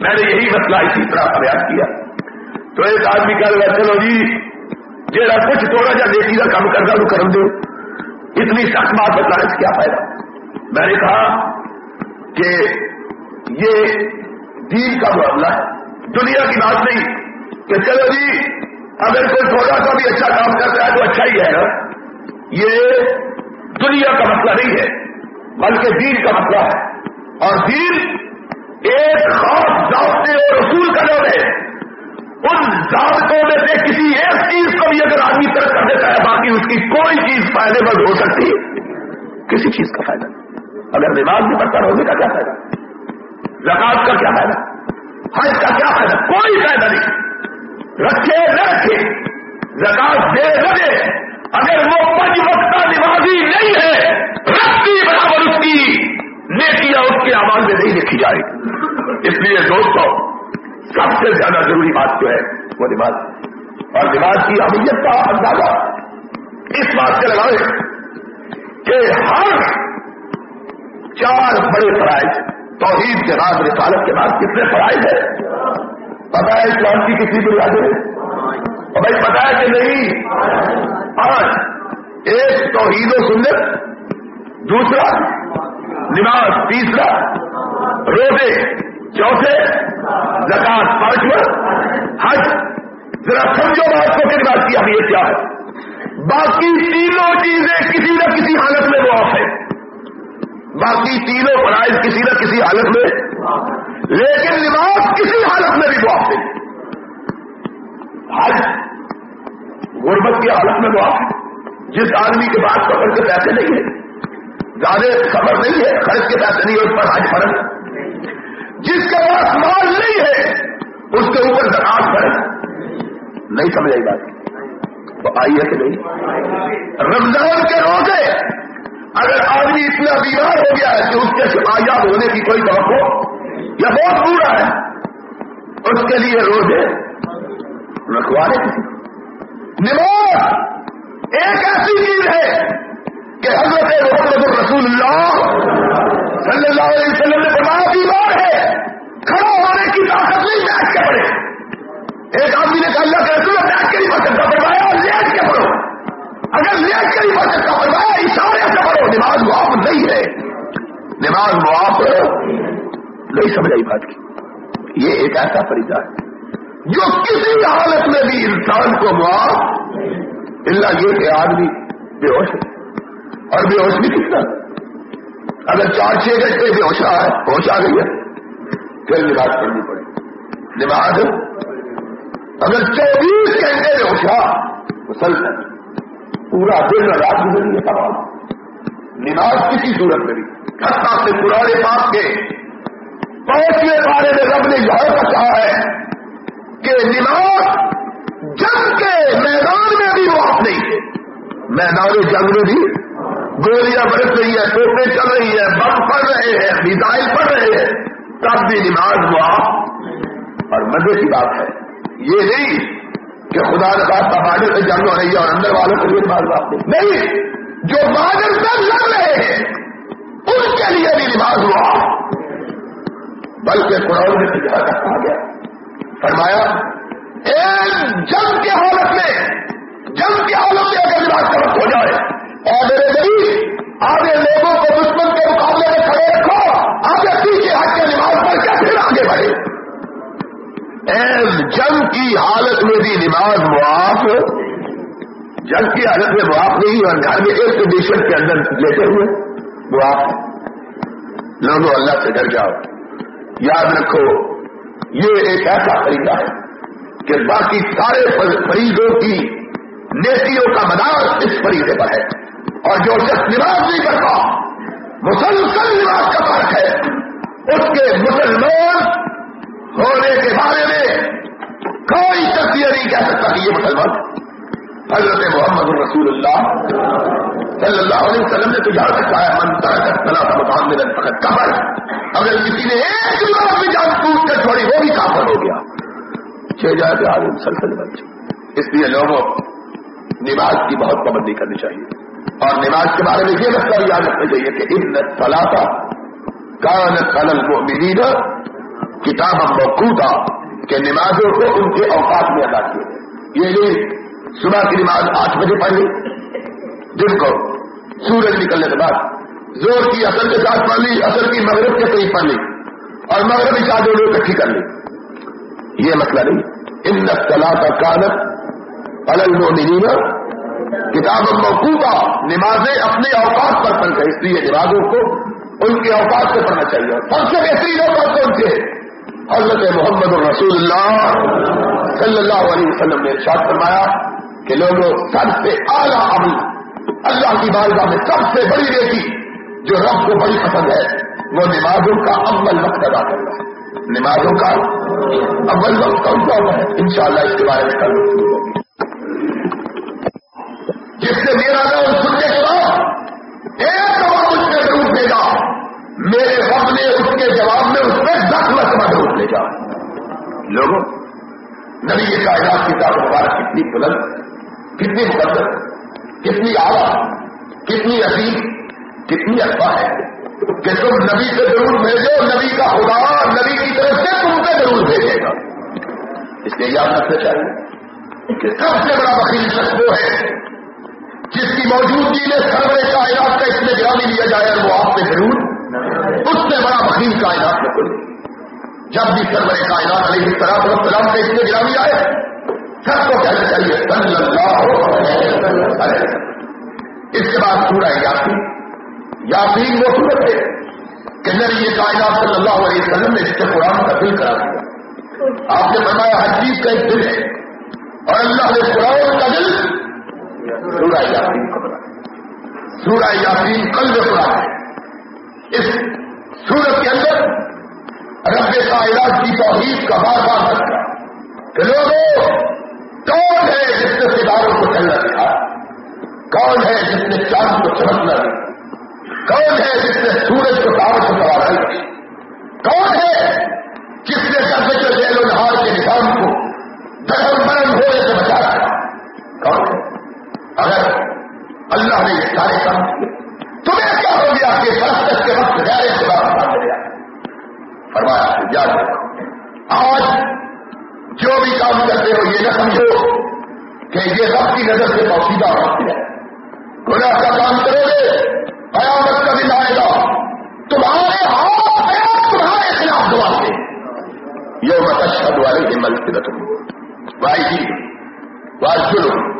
میں نے یہی مسئلہ اسی طرح بیان کیا۔ تو ایک آدمی کہہ رہا چلو جی جا کچھ تھوڑا جا دیکھی کا کام کرتا تو کرم دو اتنی سخت بات بتانے سے کیا فائدہ؟ میں نے کہا کہ یہ دین کا معاملہ ہے۔ دنیا کی بات نہیں کہ چلو جی اگر کوئی تھوڑا سا بھی اچھا کام کرتا ہے تو اچھا ہی ہے نا۔ یہ دنیا کا مسئلہ نہیں ہے، بلکہ دین کا مسئلہ ہے۔ اور دین ایک خاص ضابطے اور رسول کا نام ہے۔ ان ضابطوں میں سے کسی ایک چیز کو بھی اگر آدمی ترک کر دیتا ہے، باقی اس کی کوئی چیز فائدے مند ہو سکتی کسی چیز کا فائدہ۔ نہیں اگر نماز بھی پڑتا ہونے کا کیا فائدہ؟ زکات کا کیا فائدہ؟ حج کا کیا فائدہ؟ کوئی فائدہ نہیں۔ رکھے نہ رکھے زکات دے نہ دے۔ اگر وہ پنج وقت نمازی نہیں ہے رکھتی برابر اس کی نیکیاں اس کے آواز میں نہیں لکھی جائے۔ اس لیے دوستوں سب سے زیادہ ضروری بات جو ہے وہ نماز اور نماز کی اہمیت کا اندازہ اس بات سے لگائے کہ ہر چار بڑے فرائض توحید کے بعد رسالت کے بعد کتنے فرائض ہیں؟ پتا ہے اسلام کی کسی بنیاد ہے؟ اور بھائی پتا ہے کہ نہیں؟ پانچ۔ ایک توحید و سنت، دوسرا نماز، تیسرا روزے۔ چوتھے زکات پانچواں حج۔ ذرا سمجھو بات کو پھر بات کی اب یہ کیا ہے۔ باقی تینوں چیزیں کسی نہ کسی حالت میں معاف ہے باقی تینوں فرائض کسی نہ کسی حالت میں۔ لیکن نماز کسی حالت میں بھی معاف ہے حج غربت کی حالت میں معاف ہے جس آدمی کے پاس پکڑ کے پیسے نہیں ہے زیادہ خبر نہیں ہے، خرچ کے پیسے نہیں ہے اس پر حج فرق جس کے پاس مال نہیں ہے، اس کے اوپر زکات کرے نہیں سمجھ آئی بات۔ تو آئیے کہ نہیں؟ رمضان کے روزے، اگر آدمی اتنا بیمار ہو گیا ہے کہ اس کے شفایات ہونے کی کوئی توقع یا بہت برا ہے، اس کے لیے روزے رکھوانے نماز ایک ایسی چیز ہے کہ حضرت محمد الرسول اللہ صلی اللہ علیہ وسلم نے فرمایا بیمار ہے۔ کھڑا ہونے کی طاقت نہیں، بیٹھ کے پڑے ایک آدمی نے کہا، اللہ کے رسول بیٹھ کے نہیں پڑھ سکتا۔ فرمایا، لیٹ کے پڑھو۔ اگر لیٹ کے نہیں پڑھ سکتا، فرمایا، اشارے سے پڑھو۔ نماز معاف نہیں ہے۔ نماز معاف نہیں سمجھ آئی بات کی۔ یہ ایک ایسا فریضہ ہے۔ جو کسی حالت میں بھی انسان کو معاف اللہ یہ کہ آدمی بے ہوش ہے۔ اور بے ہوش بھی کتنا اگر چار چھ گھنٹے بے ہوشا ہے ہوش آ گئی ہے، پھر نماز پڑھنی پڑے نماز؟ اگر چوبیس گھنٹے بے ہوشا مسلسل۔ پورا دن رات گزری ہے تمام۔ نماز کسی صورت میں بھی خطا سے پرانے پاپ کے پہنچنے بارے میں رب نے یہاں تک کہا ہے کہ نماز جنگ کے میدان میں بھی معاف نہیں ہے میدان جنگ میں بھی گولیاں برس رہی ہے توپیں چل رہی ہے بم پڑ رہے ہیں، میزائل پڑ رہے ہیں۔ تب بھی نماز معاف اور مزے کی بات ہے۔ یہ نہیں کہ خدا نے بات بارڈر سے جنگ ہو رہی ہے اور اندر والوں کے لیے نماز معاف نہیں، جو بارڈر سے لڑ رہے ہیں، ان کے لیے بھی نماز ہوا بلکہ قرآن میں تجارت کہا گیا۔ فرمایا، ایک جنگ کے حالت میں، جنگ کی حالت میں اگر نماز کا وقت ہو جائے اور میرے غریب آگے لوگوں کو دشمن کے مقابلے میں کھڑے رکھو، آگے پیچھے ہٹ کے نماز پڑھ کے پھر آگے بڑھے۔ جنگ کی حالت میں بھی نماز معاف جنگ کی حالت میں معاف نہیں اور گھر میں ایک کنڈیشن کے اندر لیتے ہوئے، معاف لوگوں، اللہ سے ڈر جاؤ۔ یاد رکھو، یہ ایک ایسا طریقہ ہے کہ باقی سارے فریدوں کی نیتوں کا مدار اس فریدے پر ہے۔ اور جو شخص نماز نہیں کرتا مسلسل نماز کا فرق ہے، اس کے مسلمان ہونے کے بارے میں کوئی تصویر نہیں کہہ سکتا کہ یہ مسلمان حضرت محمد رسول اللہ صلی اللہ علیہ وسلم نے تو یاد رکھا ہے منتا ہے مقام میں فقط قبر اگر کسی نے ایک نماز میں جان پوچھ کر چھوڑی، وہ بھی کافر ہو گیا۔ چھ جائے آگے مسلسل بچے اس لیے لوگوں، نماز کی بہت پابندی کرنی چاہیے۔ اور نماز کے بارے میں یہ مسئلہ یاد رکھنا چاہیے کہ ان سلاتا کان سلل کو کتاب موقوتا کہ نمازوں کو ان کے اوقات میں ادا کیے یہ نہیں صبح کی نماز آٹھ بجے پڑھ لی جن کو سورج نکلنے کے بعد زور کی اصل کے ساتھ پڑھ لی اصل کی مغرب کے قریب پڑھ لی اور مغرب کی شادی لوگ اکٹھی کر لی۔ یہ مسئلہ نہیں۔ ان نقصلا کا کانت الگ کتاب موقوبہ نمازیں اپنے اوقات پر پڑھ کر، اس لیے نمازوں کو ان کے اوقات سے پڑھنا چاہیے۔ سب سے بہترین اوقات کون سے حضرت محمد الرسول اللہ صلی اللہ علیہ وسلم نے ارشاد فرمایا کہ لوگوں، سب سے اعلیٰ عمل اللہ کی بارگاہ میں سب سے بڑی ریتی جو رب کو بڑی پسند ہے، وہ نمازوں کا اول وقت ادا کرنا ہے نمازوں کا اول وقت کون سا ہے ان شاء اللہ اس کے بارے میں کل ہوگی جس سے میرا نام سننے کے بعد ایک سوال اس میں ضرور دے گا میرے رب نے اس کے جواب میں اس میں دس مرتبہ ضرور دے گا لوگوں، نبی یہ کائنات کی طرف مبارک کتنی بلند، کتنی مقدس، کتنی آواز کتنی عظیم، کتنی اچھا ہے کہ تم نبی سے ضرور بھیجو، نبی کا خدا نبی کی طرف سے تم سے ضرور بھیجے گا۔ اس لیے یاد رکھنا چاہیے کہ سب سے بڑا وکیل شخص وہ ہے جس کی موجودگی میں سرور کائنات کا اس میں گرامی لیا جائے اور وہ آپ سے ضرور اس سے بڑا وکیل کائنات میں کھلے جب بھی سرور کائنات علیہ السلام السلام سے اس میں گرامی آئے، سب کو کہنا چاہیے صلی اللہ اس کے بعد پورا یاسی یاسین وہ صورت ہے کہ نبی یہ کائنات صلی اللہ علیہ وسلم نے اس سے قرآن کا دل کرا دیا۔ آپ نے بتایا ہر چیز کا ایک دل ہے اور اللہ نے قرآن کا دل سورہ یاسین کو بنا سورہ یاسین قلب قرآن ہے۔ اس سورت کے اندر رب کائنات کی توحید کا بار بار رکھا کہ لوگوں، کون ہے جس نے ستاروں کو چلنا دکھایا کون ہے جس نے چاند کو چمکنا دیا کون ہے جس نے سورج کو دعوت سے سوار کی کون ہے جس نے سب کے ذیل و نہار کے نظام کو دخل مرم ہونے سے بچا کون ہے؟ اگر اللہ نے یہ سارے کام کیے۔ تمہیں کیا ہو گیا کہ درخت کے وقت ڈیرے خدا بتا دیا فرمایا، یاد آج جو بھی کام کرتے ہو، یہ نہ سمجھو کہ یہ رب کی نظر سے پوسیدہ ہوتی ہے۔ گناہ کا کام کرو گے، قیامت کا دن آئے گا۔ تمہارے ہاتھ تمہارے خلاف دعا دے یہ متشد والے کی ملک رکھوں بھائی جی بات سنو۔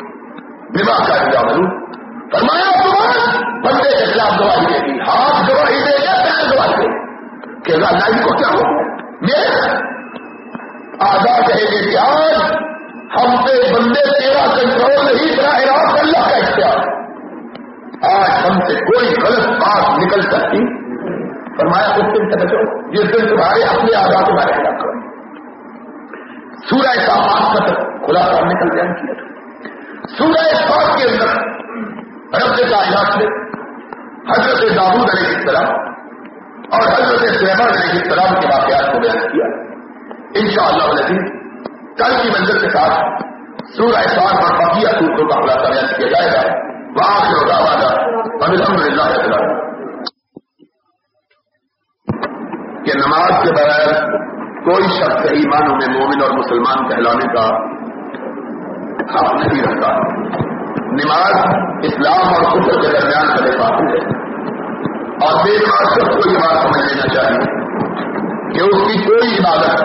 بیما کا انجام فرمایا تمہارا بندے کے خلاف گواہی دے گی ہاتھ گواہی دے گا پیر گواہی دے کہ لائی کو کیا ہو میرے آزاد کہے گے کہ آج ہم پہ بندے تیرا کنٹرول نہیں براہ راست اللہ کا اختیار۔ آج ہم سے کوئی غلط بات نکل سکتی۔ فرمایا، اس دن سے بچو۔ جس دن تمہارے اپنے آزاد تمہارے خلاف کرو سورہ کا آپ کا کھلا نکل بیان کیا تھا سورہ پاک کے اندر رب کائنات نے حضرت داود علیہ السلام اور حضرت سلیمان علیہ السلام کے واقعات کو بیان کیا۔ ان شاء اللہ کل کی منزل کے ساتھ سورہ پاک اور بقیہ سورتوں کا خلاصہ بیان کیا جائے گا۔ الحمد للہ کہ نماز کے بغیر کوئی شخص ایمانوں میں مومن اور مسلمان کہلانے کا حق نہیں رکھتا۔ نماز اسلام اور خطر کے درمیان کا پاتی ہے۔ اور بے نماز شخص کو یہ بات سمجھ لینا چاہیے کہ اس کی کوئی عبادت،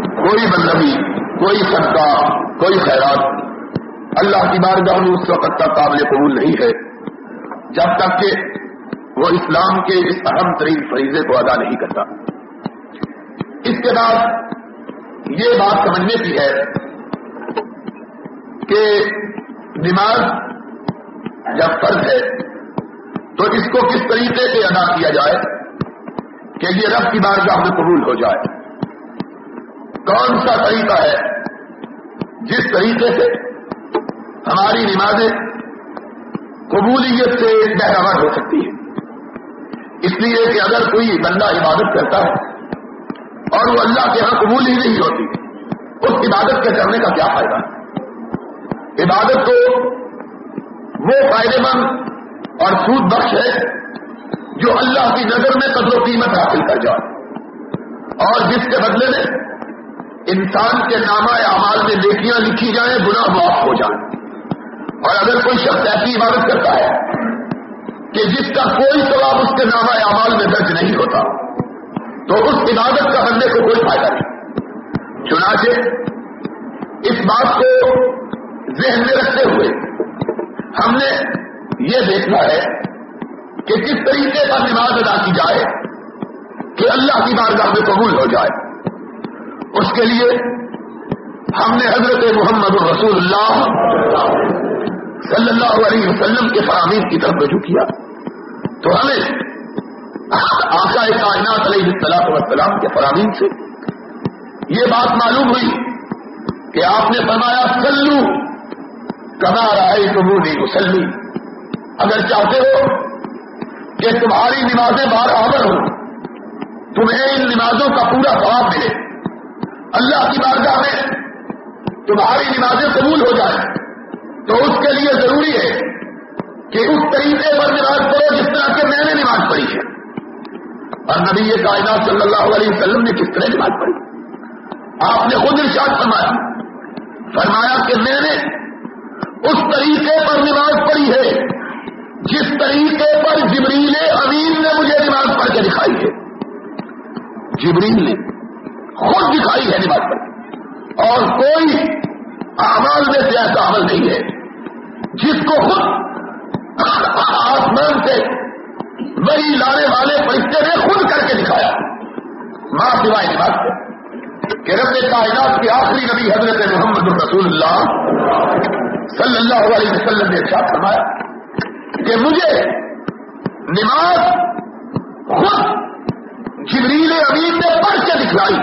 کوئی بندگی، کوئی صدقہ، کوئی خیرات اللہ کی بارگاہ میں اس وقت تک قابل قبول نہیں ہے، جب تک کہ وہ اسلام کے اس اہم ترین فریضے کو ادا نہیں کرتا۔ اس کے بعد یہ بات سمجھنے کی ہے کہ نماز جب فرض ہے، تو اس کو کس طریقے سے ادا کیا جائے کہ یہ رب کی بارگاہ میں قبول ہو جائے؟ کون سا طریقہ ہے؟ جس طریقے سے ہماری نمازیں قبولیت سے بہرور ہو سکتی ہے اس لیے کہ اگر کوئی بندہ عبادت کرتا ہے اور وہ اللہ کے یہاں قبول ہی نہیں ہوتی، اس عبادت کے کرنے کا کیا فائدہ؟ ہے عبادت تو وہ فائدے مند اور سود بخش ہے جو اللہ کی نظر میں قدر و قیمت حاصل کر جائے۔ اور جس کے بدلے میں انسان کے نامہ اعمال میں نیکیاں لکھی جائیں، گناہ معاف ہو جائیں۔ اور اگر کوئی شخص ایسی عبادت کرتا ہے کہ جس کا کوئی ثواب اس کے نامہ اعمال میں درج نہیں ہوتا، تو اس عبادت کا بندے کو کوئی فائدہ نہیں۔ چنانچہ اس بات کو ذہن میں رکھتے ہوئے ہم نے یہ دیکھنا ہے کہ کس طریقے کا نماز ادا کی جائے کہ اللہ کی بارگاہ میں قبول ہو جائے۔ اس کے لیے ہم نے حضرت محمد رسول اللہ صلی اللہ علیہ وسلم کے فرامین کی طرف رجوع کیا۔ تو ہمیں آقا کائنات علیہ السلام وسلام کے فرامین سے یہ بات معلوم ہوئی کہ آپ نے فرمایا سلو کما رائے تمہوں نہیں مسلی اگر چاہتے ہو کہ تمہاری نمازیں بار آور ہوں، تمہیں ان نمازوں کا پورا ثواب ملے۔ اللہ کی بارگاہ میں تمہاری نمازیں قبول ہو جائیں۔ تو اس کے لیے ضروری ہے کہ اس طریقے پر نماز پڑھو جس طرح کہ میں نے نماز پڑھی ہے۔ اور نبی یہ کائنات صلی اللہ علیہ وسلم نے کس طرح نماز پڑھی؟ آپ نے خود ارشاد فرمایا فرمایا کہ میں نے اس طریقے پر نماز پڑھی ہے۔ جس طریقے پر جبریل امین نے مجھے نماز پڑھ کے دکھائی ہے۔ جبریل نے خود دکھائی ہے نماز پڑھ اور کوئی اعمال میں سے ایسا عمل نہیں ہے جس کو خود آسمان سے وہی لانے والے فرشتے نے خود کر کے دکھایا۔ ماں سوائے کی بات سے کہ رب کائنات کے آخری نبی حضرت محمد الرسول اللہ صلی اللہ علیہ وسلم نے ارشاد فرمایا کہ مجھے نماز خود جبریل امین نے پڑھ کے دکھلائی،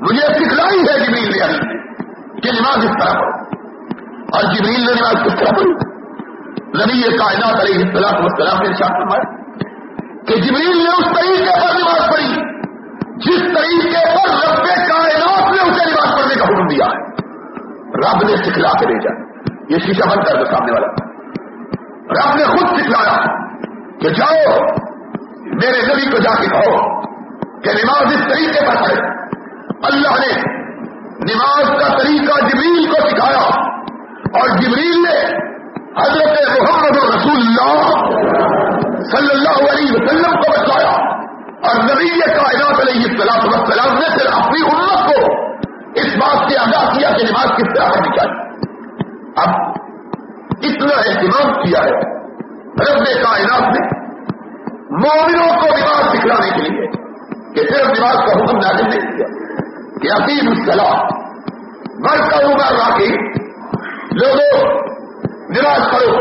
مجھے سکھلائی ہے جبریل امین نے کہ نماز اس طرح پڑھ اور جبریل نے نماز کس طرح پڑھی۔ نبی یہ کائنات علیہ السلام وسلام نے شاہ فرمایا کہ جبریل نے اس طریقے پر نماز پڑھی جس طریقے پر رب کائنات نے اسے نماز پڑھنے کا حکم دیا ہے۔ رب نے سکھلا کے بھیجا۔ یہ شیشہ بند کر دو سامنے والا۔ رب نے خود سکھلایا کہ جاؤ، میرے نبی کو جا کے کہو کہ نماز اس طریقے پر پڑھے۔ اللہ نے نماز کا طریقہ جبریل کو سکھایا۔ اور جبریل نے حضرت محمد رسول اللہ صلی اللہ علیہ وسلم کو بتایا اور نبی کائنات علیہ السلام وسلام نے پھر اپنی امت کو اس بات سے آگاہ کیا کہ نماز کس طرح کرنی چاہیے۔ اب اتنا اہتمام کیا ہے رب کائنات نے مومنوں کو نماز سکھلانے کے لیے کہ صرف نماز کا حکم نازل نہیں کیا کہ عقیم السلام مرد کا عمر راکی لوگوں، نماز کرو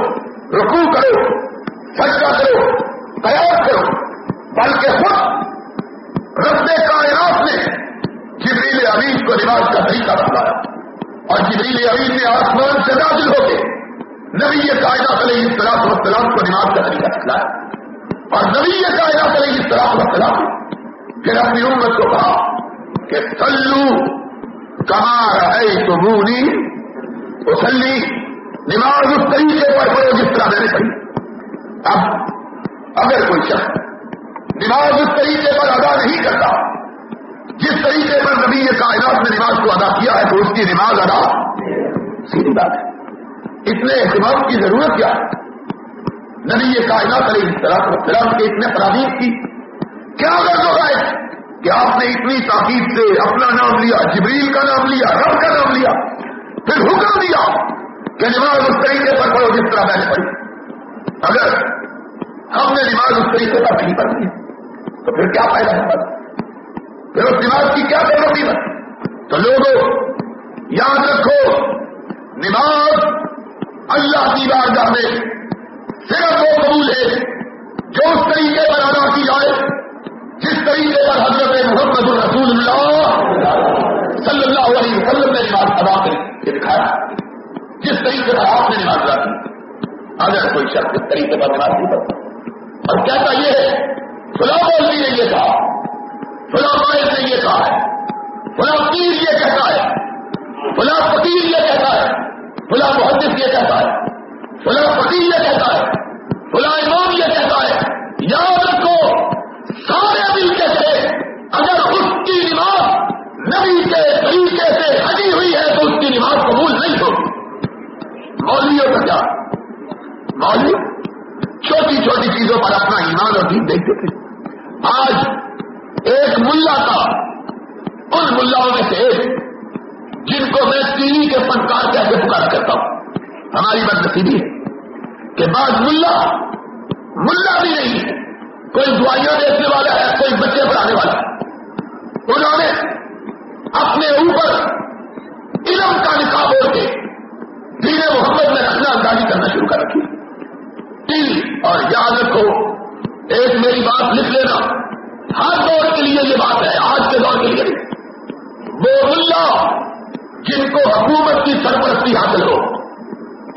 رکوع کرو سجدہ کرو تیار کرو. بلکہ خود رب کائنات نے جبریل امین کو نماز کا طریقہ بتایا. اور جبریل امین نے آسمان سے نازل ہو کے نبی کائنات علیہ السلام وسلام کو نماز کا طریقہ سکھلایا اور نبی کائنات علیہ السلام وسلام پھر اپنی امت کو کہا کہ سلو کمار ہے تو بونی اسلی نماز اس طریقے پر پڑھو جس طرح میں نے کہی۔ اب اگر کوئی شخص نماز اس طریقے پر ادا نہیں کرتا جس طریقے پر نبی یہ کائنات نے نماز کو ادا کیا ہے تو اس کی نماز ادا سیدھی بات ہے۔ اتنے اہتمام کی ضرورت کیا ہے۔ نبی یہ کائنات علیہ السلام السلام کے اتنے پرابیز کی۔ کیا غرض ہوگا ہے کہ آپ نے اتنی تاکید سے اپنا نام لیا، جبریل کا نام لیا، رب کا نام لیا، پھر حکم دیا کہ نماز اس طریقے پر پڑھو جس طرح میں نے پڑھی۔ اگر ہم نے نماز اس طریقے پر نہیں پڑھی، تو پھر کیا فائدہ ہے؟ پھر اس نماز کی کیا ضرورت ہے تو لوگوں، یاد رکھو، نماز اللہ کی بارگاہ میں صرف وہ قبول ہے جو اس طریقے پر ادا کی جائے، جس طریقے پر حضرت محمد الرسول اللہ صلی اللہ علیہ وسلم نے نماز ادا کر دکھایا۔ جس طریقے پر آپ نے نماز ادا کی۔ اگر کوئی شخص اس طریقے پر نماز نہیں پڑھتا، اور کہتا یہ ہے فلاں بولتی نے یہ کہا۔ فلاں مائل نے یہ کہا ہے، فلاں پیر یہ کہتا ہے، فلاں فقیر یہ کہتا ہے، فلاں محدث یہ کہتا ہے، فلاں فقیر یہ کہتا ہے، فلاں امام یہ کہتا ہے۔ یاد رکھو، سارے مل کے تھے اگر اس کی نماز نبی کے طریقے سے ہٹی ہوئی ہے تو اس کی نماز قبول نہیں ہوگی مولویوں کا کیا مولوی چھوٹی چھوٹی چیزوں پر اپنا ایمان اور دین دیکھتے تھے آج ایک ملا تھا ان ملاؤں میں سے ایک جن کو میں ٹی وی کے فنکار کیسے پکارا کرتا ہوں ہماری بد نصیبی ہے کہ بعض ملا ملا بھی نہیں ہے کوئی دعائیاں دیکھنے والا ہے کوئی بچے پڑھانے والا ہے انہوں نے اپنے اوپر علم کا نکاح اوڑھ کے دین محمد میں رکھنا اندازی کرنا شروع کر رکھی اور یاد رکھو ایک میری بات لکھ لینا ہر دور کے لیے یہ بات ہے آج کے دور کے لیے وہ ملا جن کو حکومت کی سرپرستی حاصل ہو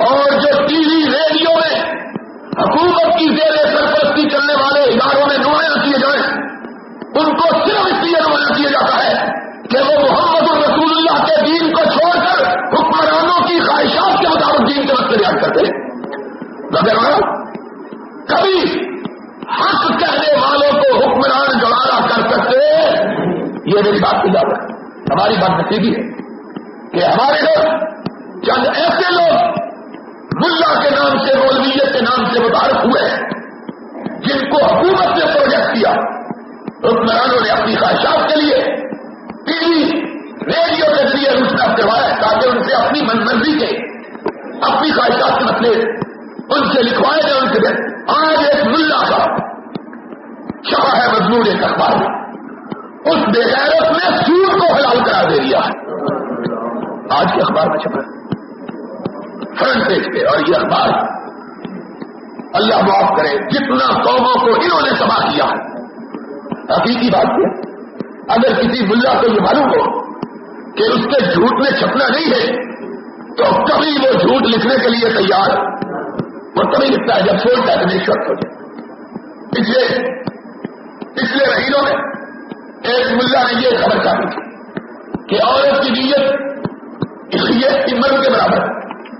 اور جو ٹی وی ریڈیو میں حکومت کی زیر سرپرستی چلنے والے اداروں میں نمایاں کیے جائیں ان کو صرف اس لیے نمایاں کیا جاتا ہے کہ وہ محمد الرسول اللہ کے دین کو چھوڑ کر حکمرانوں کی خواہشات کے مطابق دین کے وقت یاد کرتے مگر کبھی حق کہنے والوں کو حکمران گوارا کر سکتے یہ میری بات کی جاتا ہے ہماری بات نصیبی ہے کہ ہمارے لوگ چند ایسے لوگ ملا کے نام سے مولویت کے نام سے متعارف ہوئے جن کو حکومت نے پروجیکٹ کیا حکمرانوں نے اپنی خواہشات کے لیے ٹی وی ریڈیو کے ذریعے روشنا کروایا تاکہ ان سے اپنی من مرضی کے اپنی خواہشات کے مسئلے ان سے لکھوائے گئے ان سے آج ایک ملا کا چھپا ہے مزدور اس بےغیرت نے سود کو حلال کرا دے دیا ہے۔ آج کے اخبار میں چھپا فرنٹ پیج پہ، اور یہ اخبار۔ اللہ معاف کرے، جتنا قوموں کو انہوں نے تباہ کیا ہے۔ حقیقی بات ہے۔ اگر کسی ملا کو یہ معلوم ہو کہ اس کے جھوٹ میں چھپنا نہیں ہے، تو کبھی وہ جھوٹ لکھنے کے لیے تیار۔ وہ تبھی لکھتا ہے جب سوچتا ہے تو نہیں شوق ہو جائے پچھلے پچھلے مہینوں میں ایک ملا نے یہ خبر چاہی تھی کہ عورت کی نیت اس لیے مرد کے برابر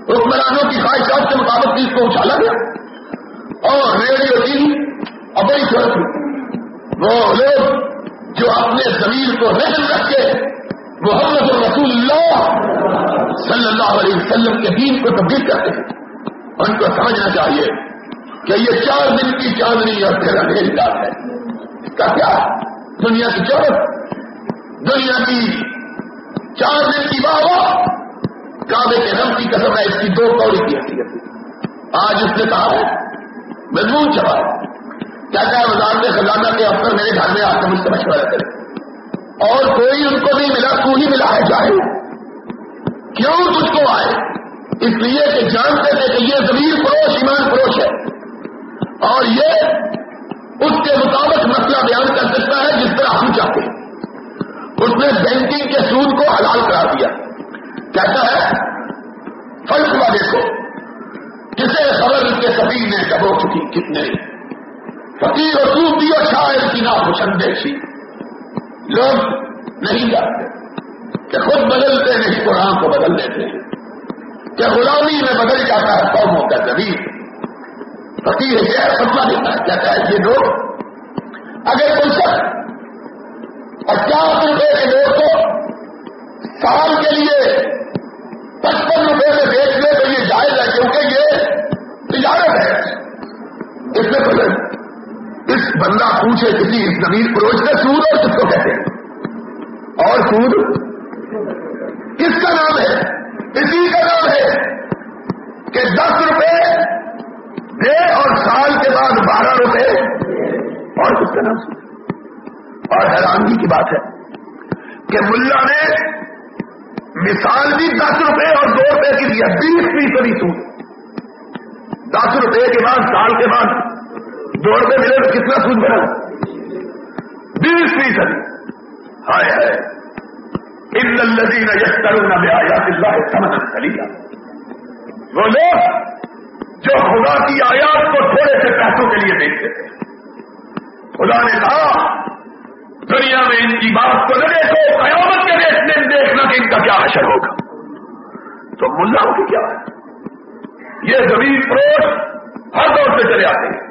حکمرانوں کی خواہشات کے مطابق چیز کو اچھالا گیا اور ریڈیو ٹی وی اور صورت وہ لوگ جو اپنے زمین کو رہن رکھ کے محمد رسول اللہ صلی اللہ علیہ وسلم کے دین کو تبدیل کرتے ہیں، ان کو سمجھنا چاہیے کہ یہ چار دن کی چاندنی اور پھر انگریز کا ہے۔ اس کا کیا دنیا کی چورت دنیا کی چار دن کی واہ کعبے کے رم کی قسم ہے، اس کی دو کوڑی کی حیثیت آج اس نے کہا ہے مضمون چھپا ہے کیا کیا وزارت خزانہ کے افسر میرے گھر میں آ کر مجھ سے مشورہ کرے اور کوئی ان کو نہیں ملا، تو ہی ملا ہے چاہے کیوں تجھ کو آئے؟ اس لیے کہ جانتے تھے کہ یہ زمین فروش، ایمان فروش ہے۔ اور یہ اس کے مطابق مسئلہ بیان کر سکتا ہے جس طرح ہم چاہتے ہیں۔ اس نے بینکنگ کے سود کو حلال کرا دیا۔ کہتا ہے فرق ہوا دیکھو، کسے خبر ان کے سبھی نے کبو چکی، کتنے؟ فقیر اور سوتی اور شاعر کی ناپسندے تھی لوگ نہیں جانتے کہ خود بدلتے نہیں، قرآن کو بدل دیتے ہیں۔ کہ غلامی میں بدل جاتا ہے، قوموں کا زمین۔ فقیر ہے فتوا دیتا ہے کہتا ہے، یہ لوگ۔ اگر کوئی شخص پچاس روپے کے لوگ کو سال کے لیے پچپن روپے میں بیچ لے تو یہ جائز ہے، کیونکہ یہ تجارت ہے۔ اس میں تو اس بندہ پوچھے کسی زمین فروش سے سود اور کس کو کہتے ہیں؟ اور سود؟ کس کا نام ہے؟ اسی کا نام ہے کہ دس روپے دے اور سال کے بعد بارہ روپے اور کس کا نام اور حیرانگی کی بات ہے کہ ملا نے مثال بھی دس روپے اور دو روپے کی دیا، بیس فیصدی سود دس روپے کے بعد، سال کے بعد دو روپے ملے تو کتنا سود بنا؟ بیس فیصد ہائے ہائے۔ ان لذیذ یس کروں نہ آیات اللہ سمجھ خلیجا وہ لوگ جو خدا کی آیات کو تھوڑے سے پیسوں کے لیے دیکھتے تھے۔ خدا نے کہا، دنیا میں ان کی بات کو نہ دیکھو قیامت کے دیکھنے دیکھنا کہ ان کا کیا اثر ہوگا۔ تو ملاؤں کی کیا ہے یہ زمین پروش ہر دور سے چلے آتے ہیں۔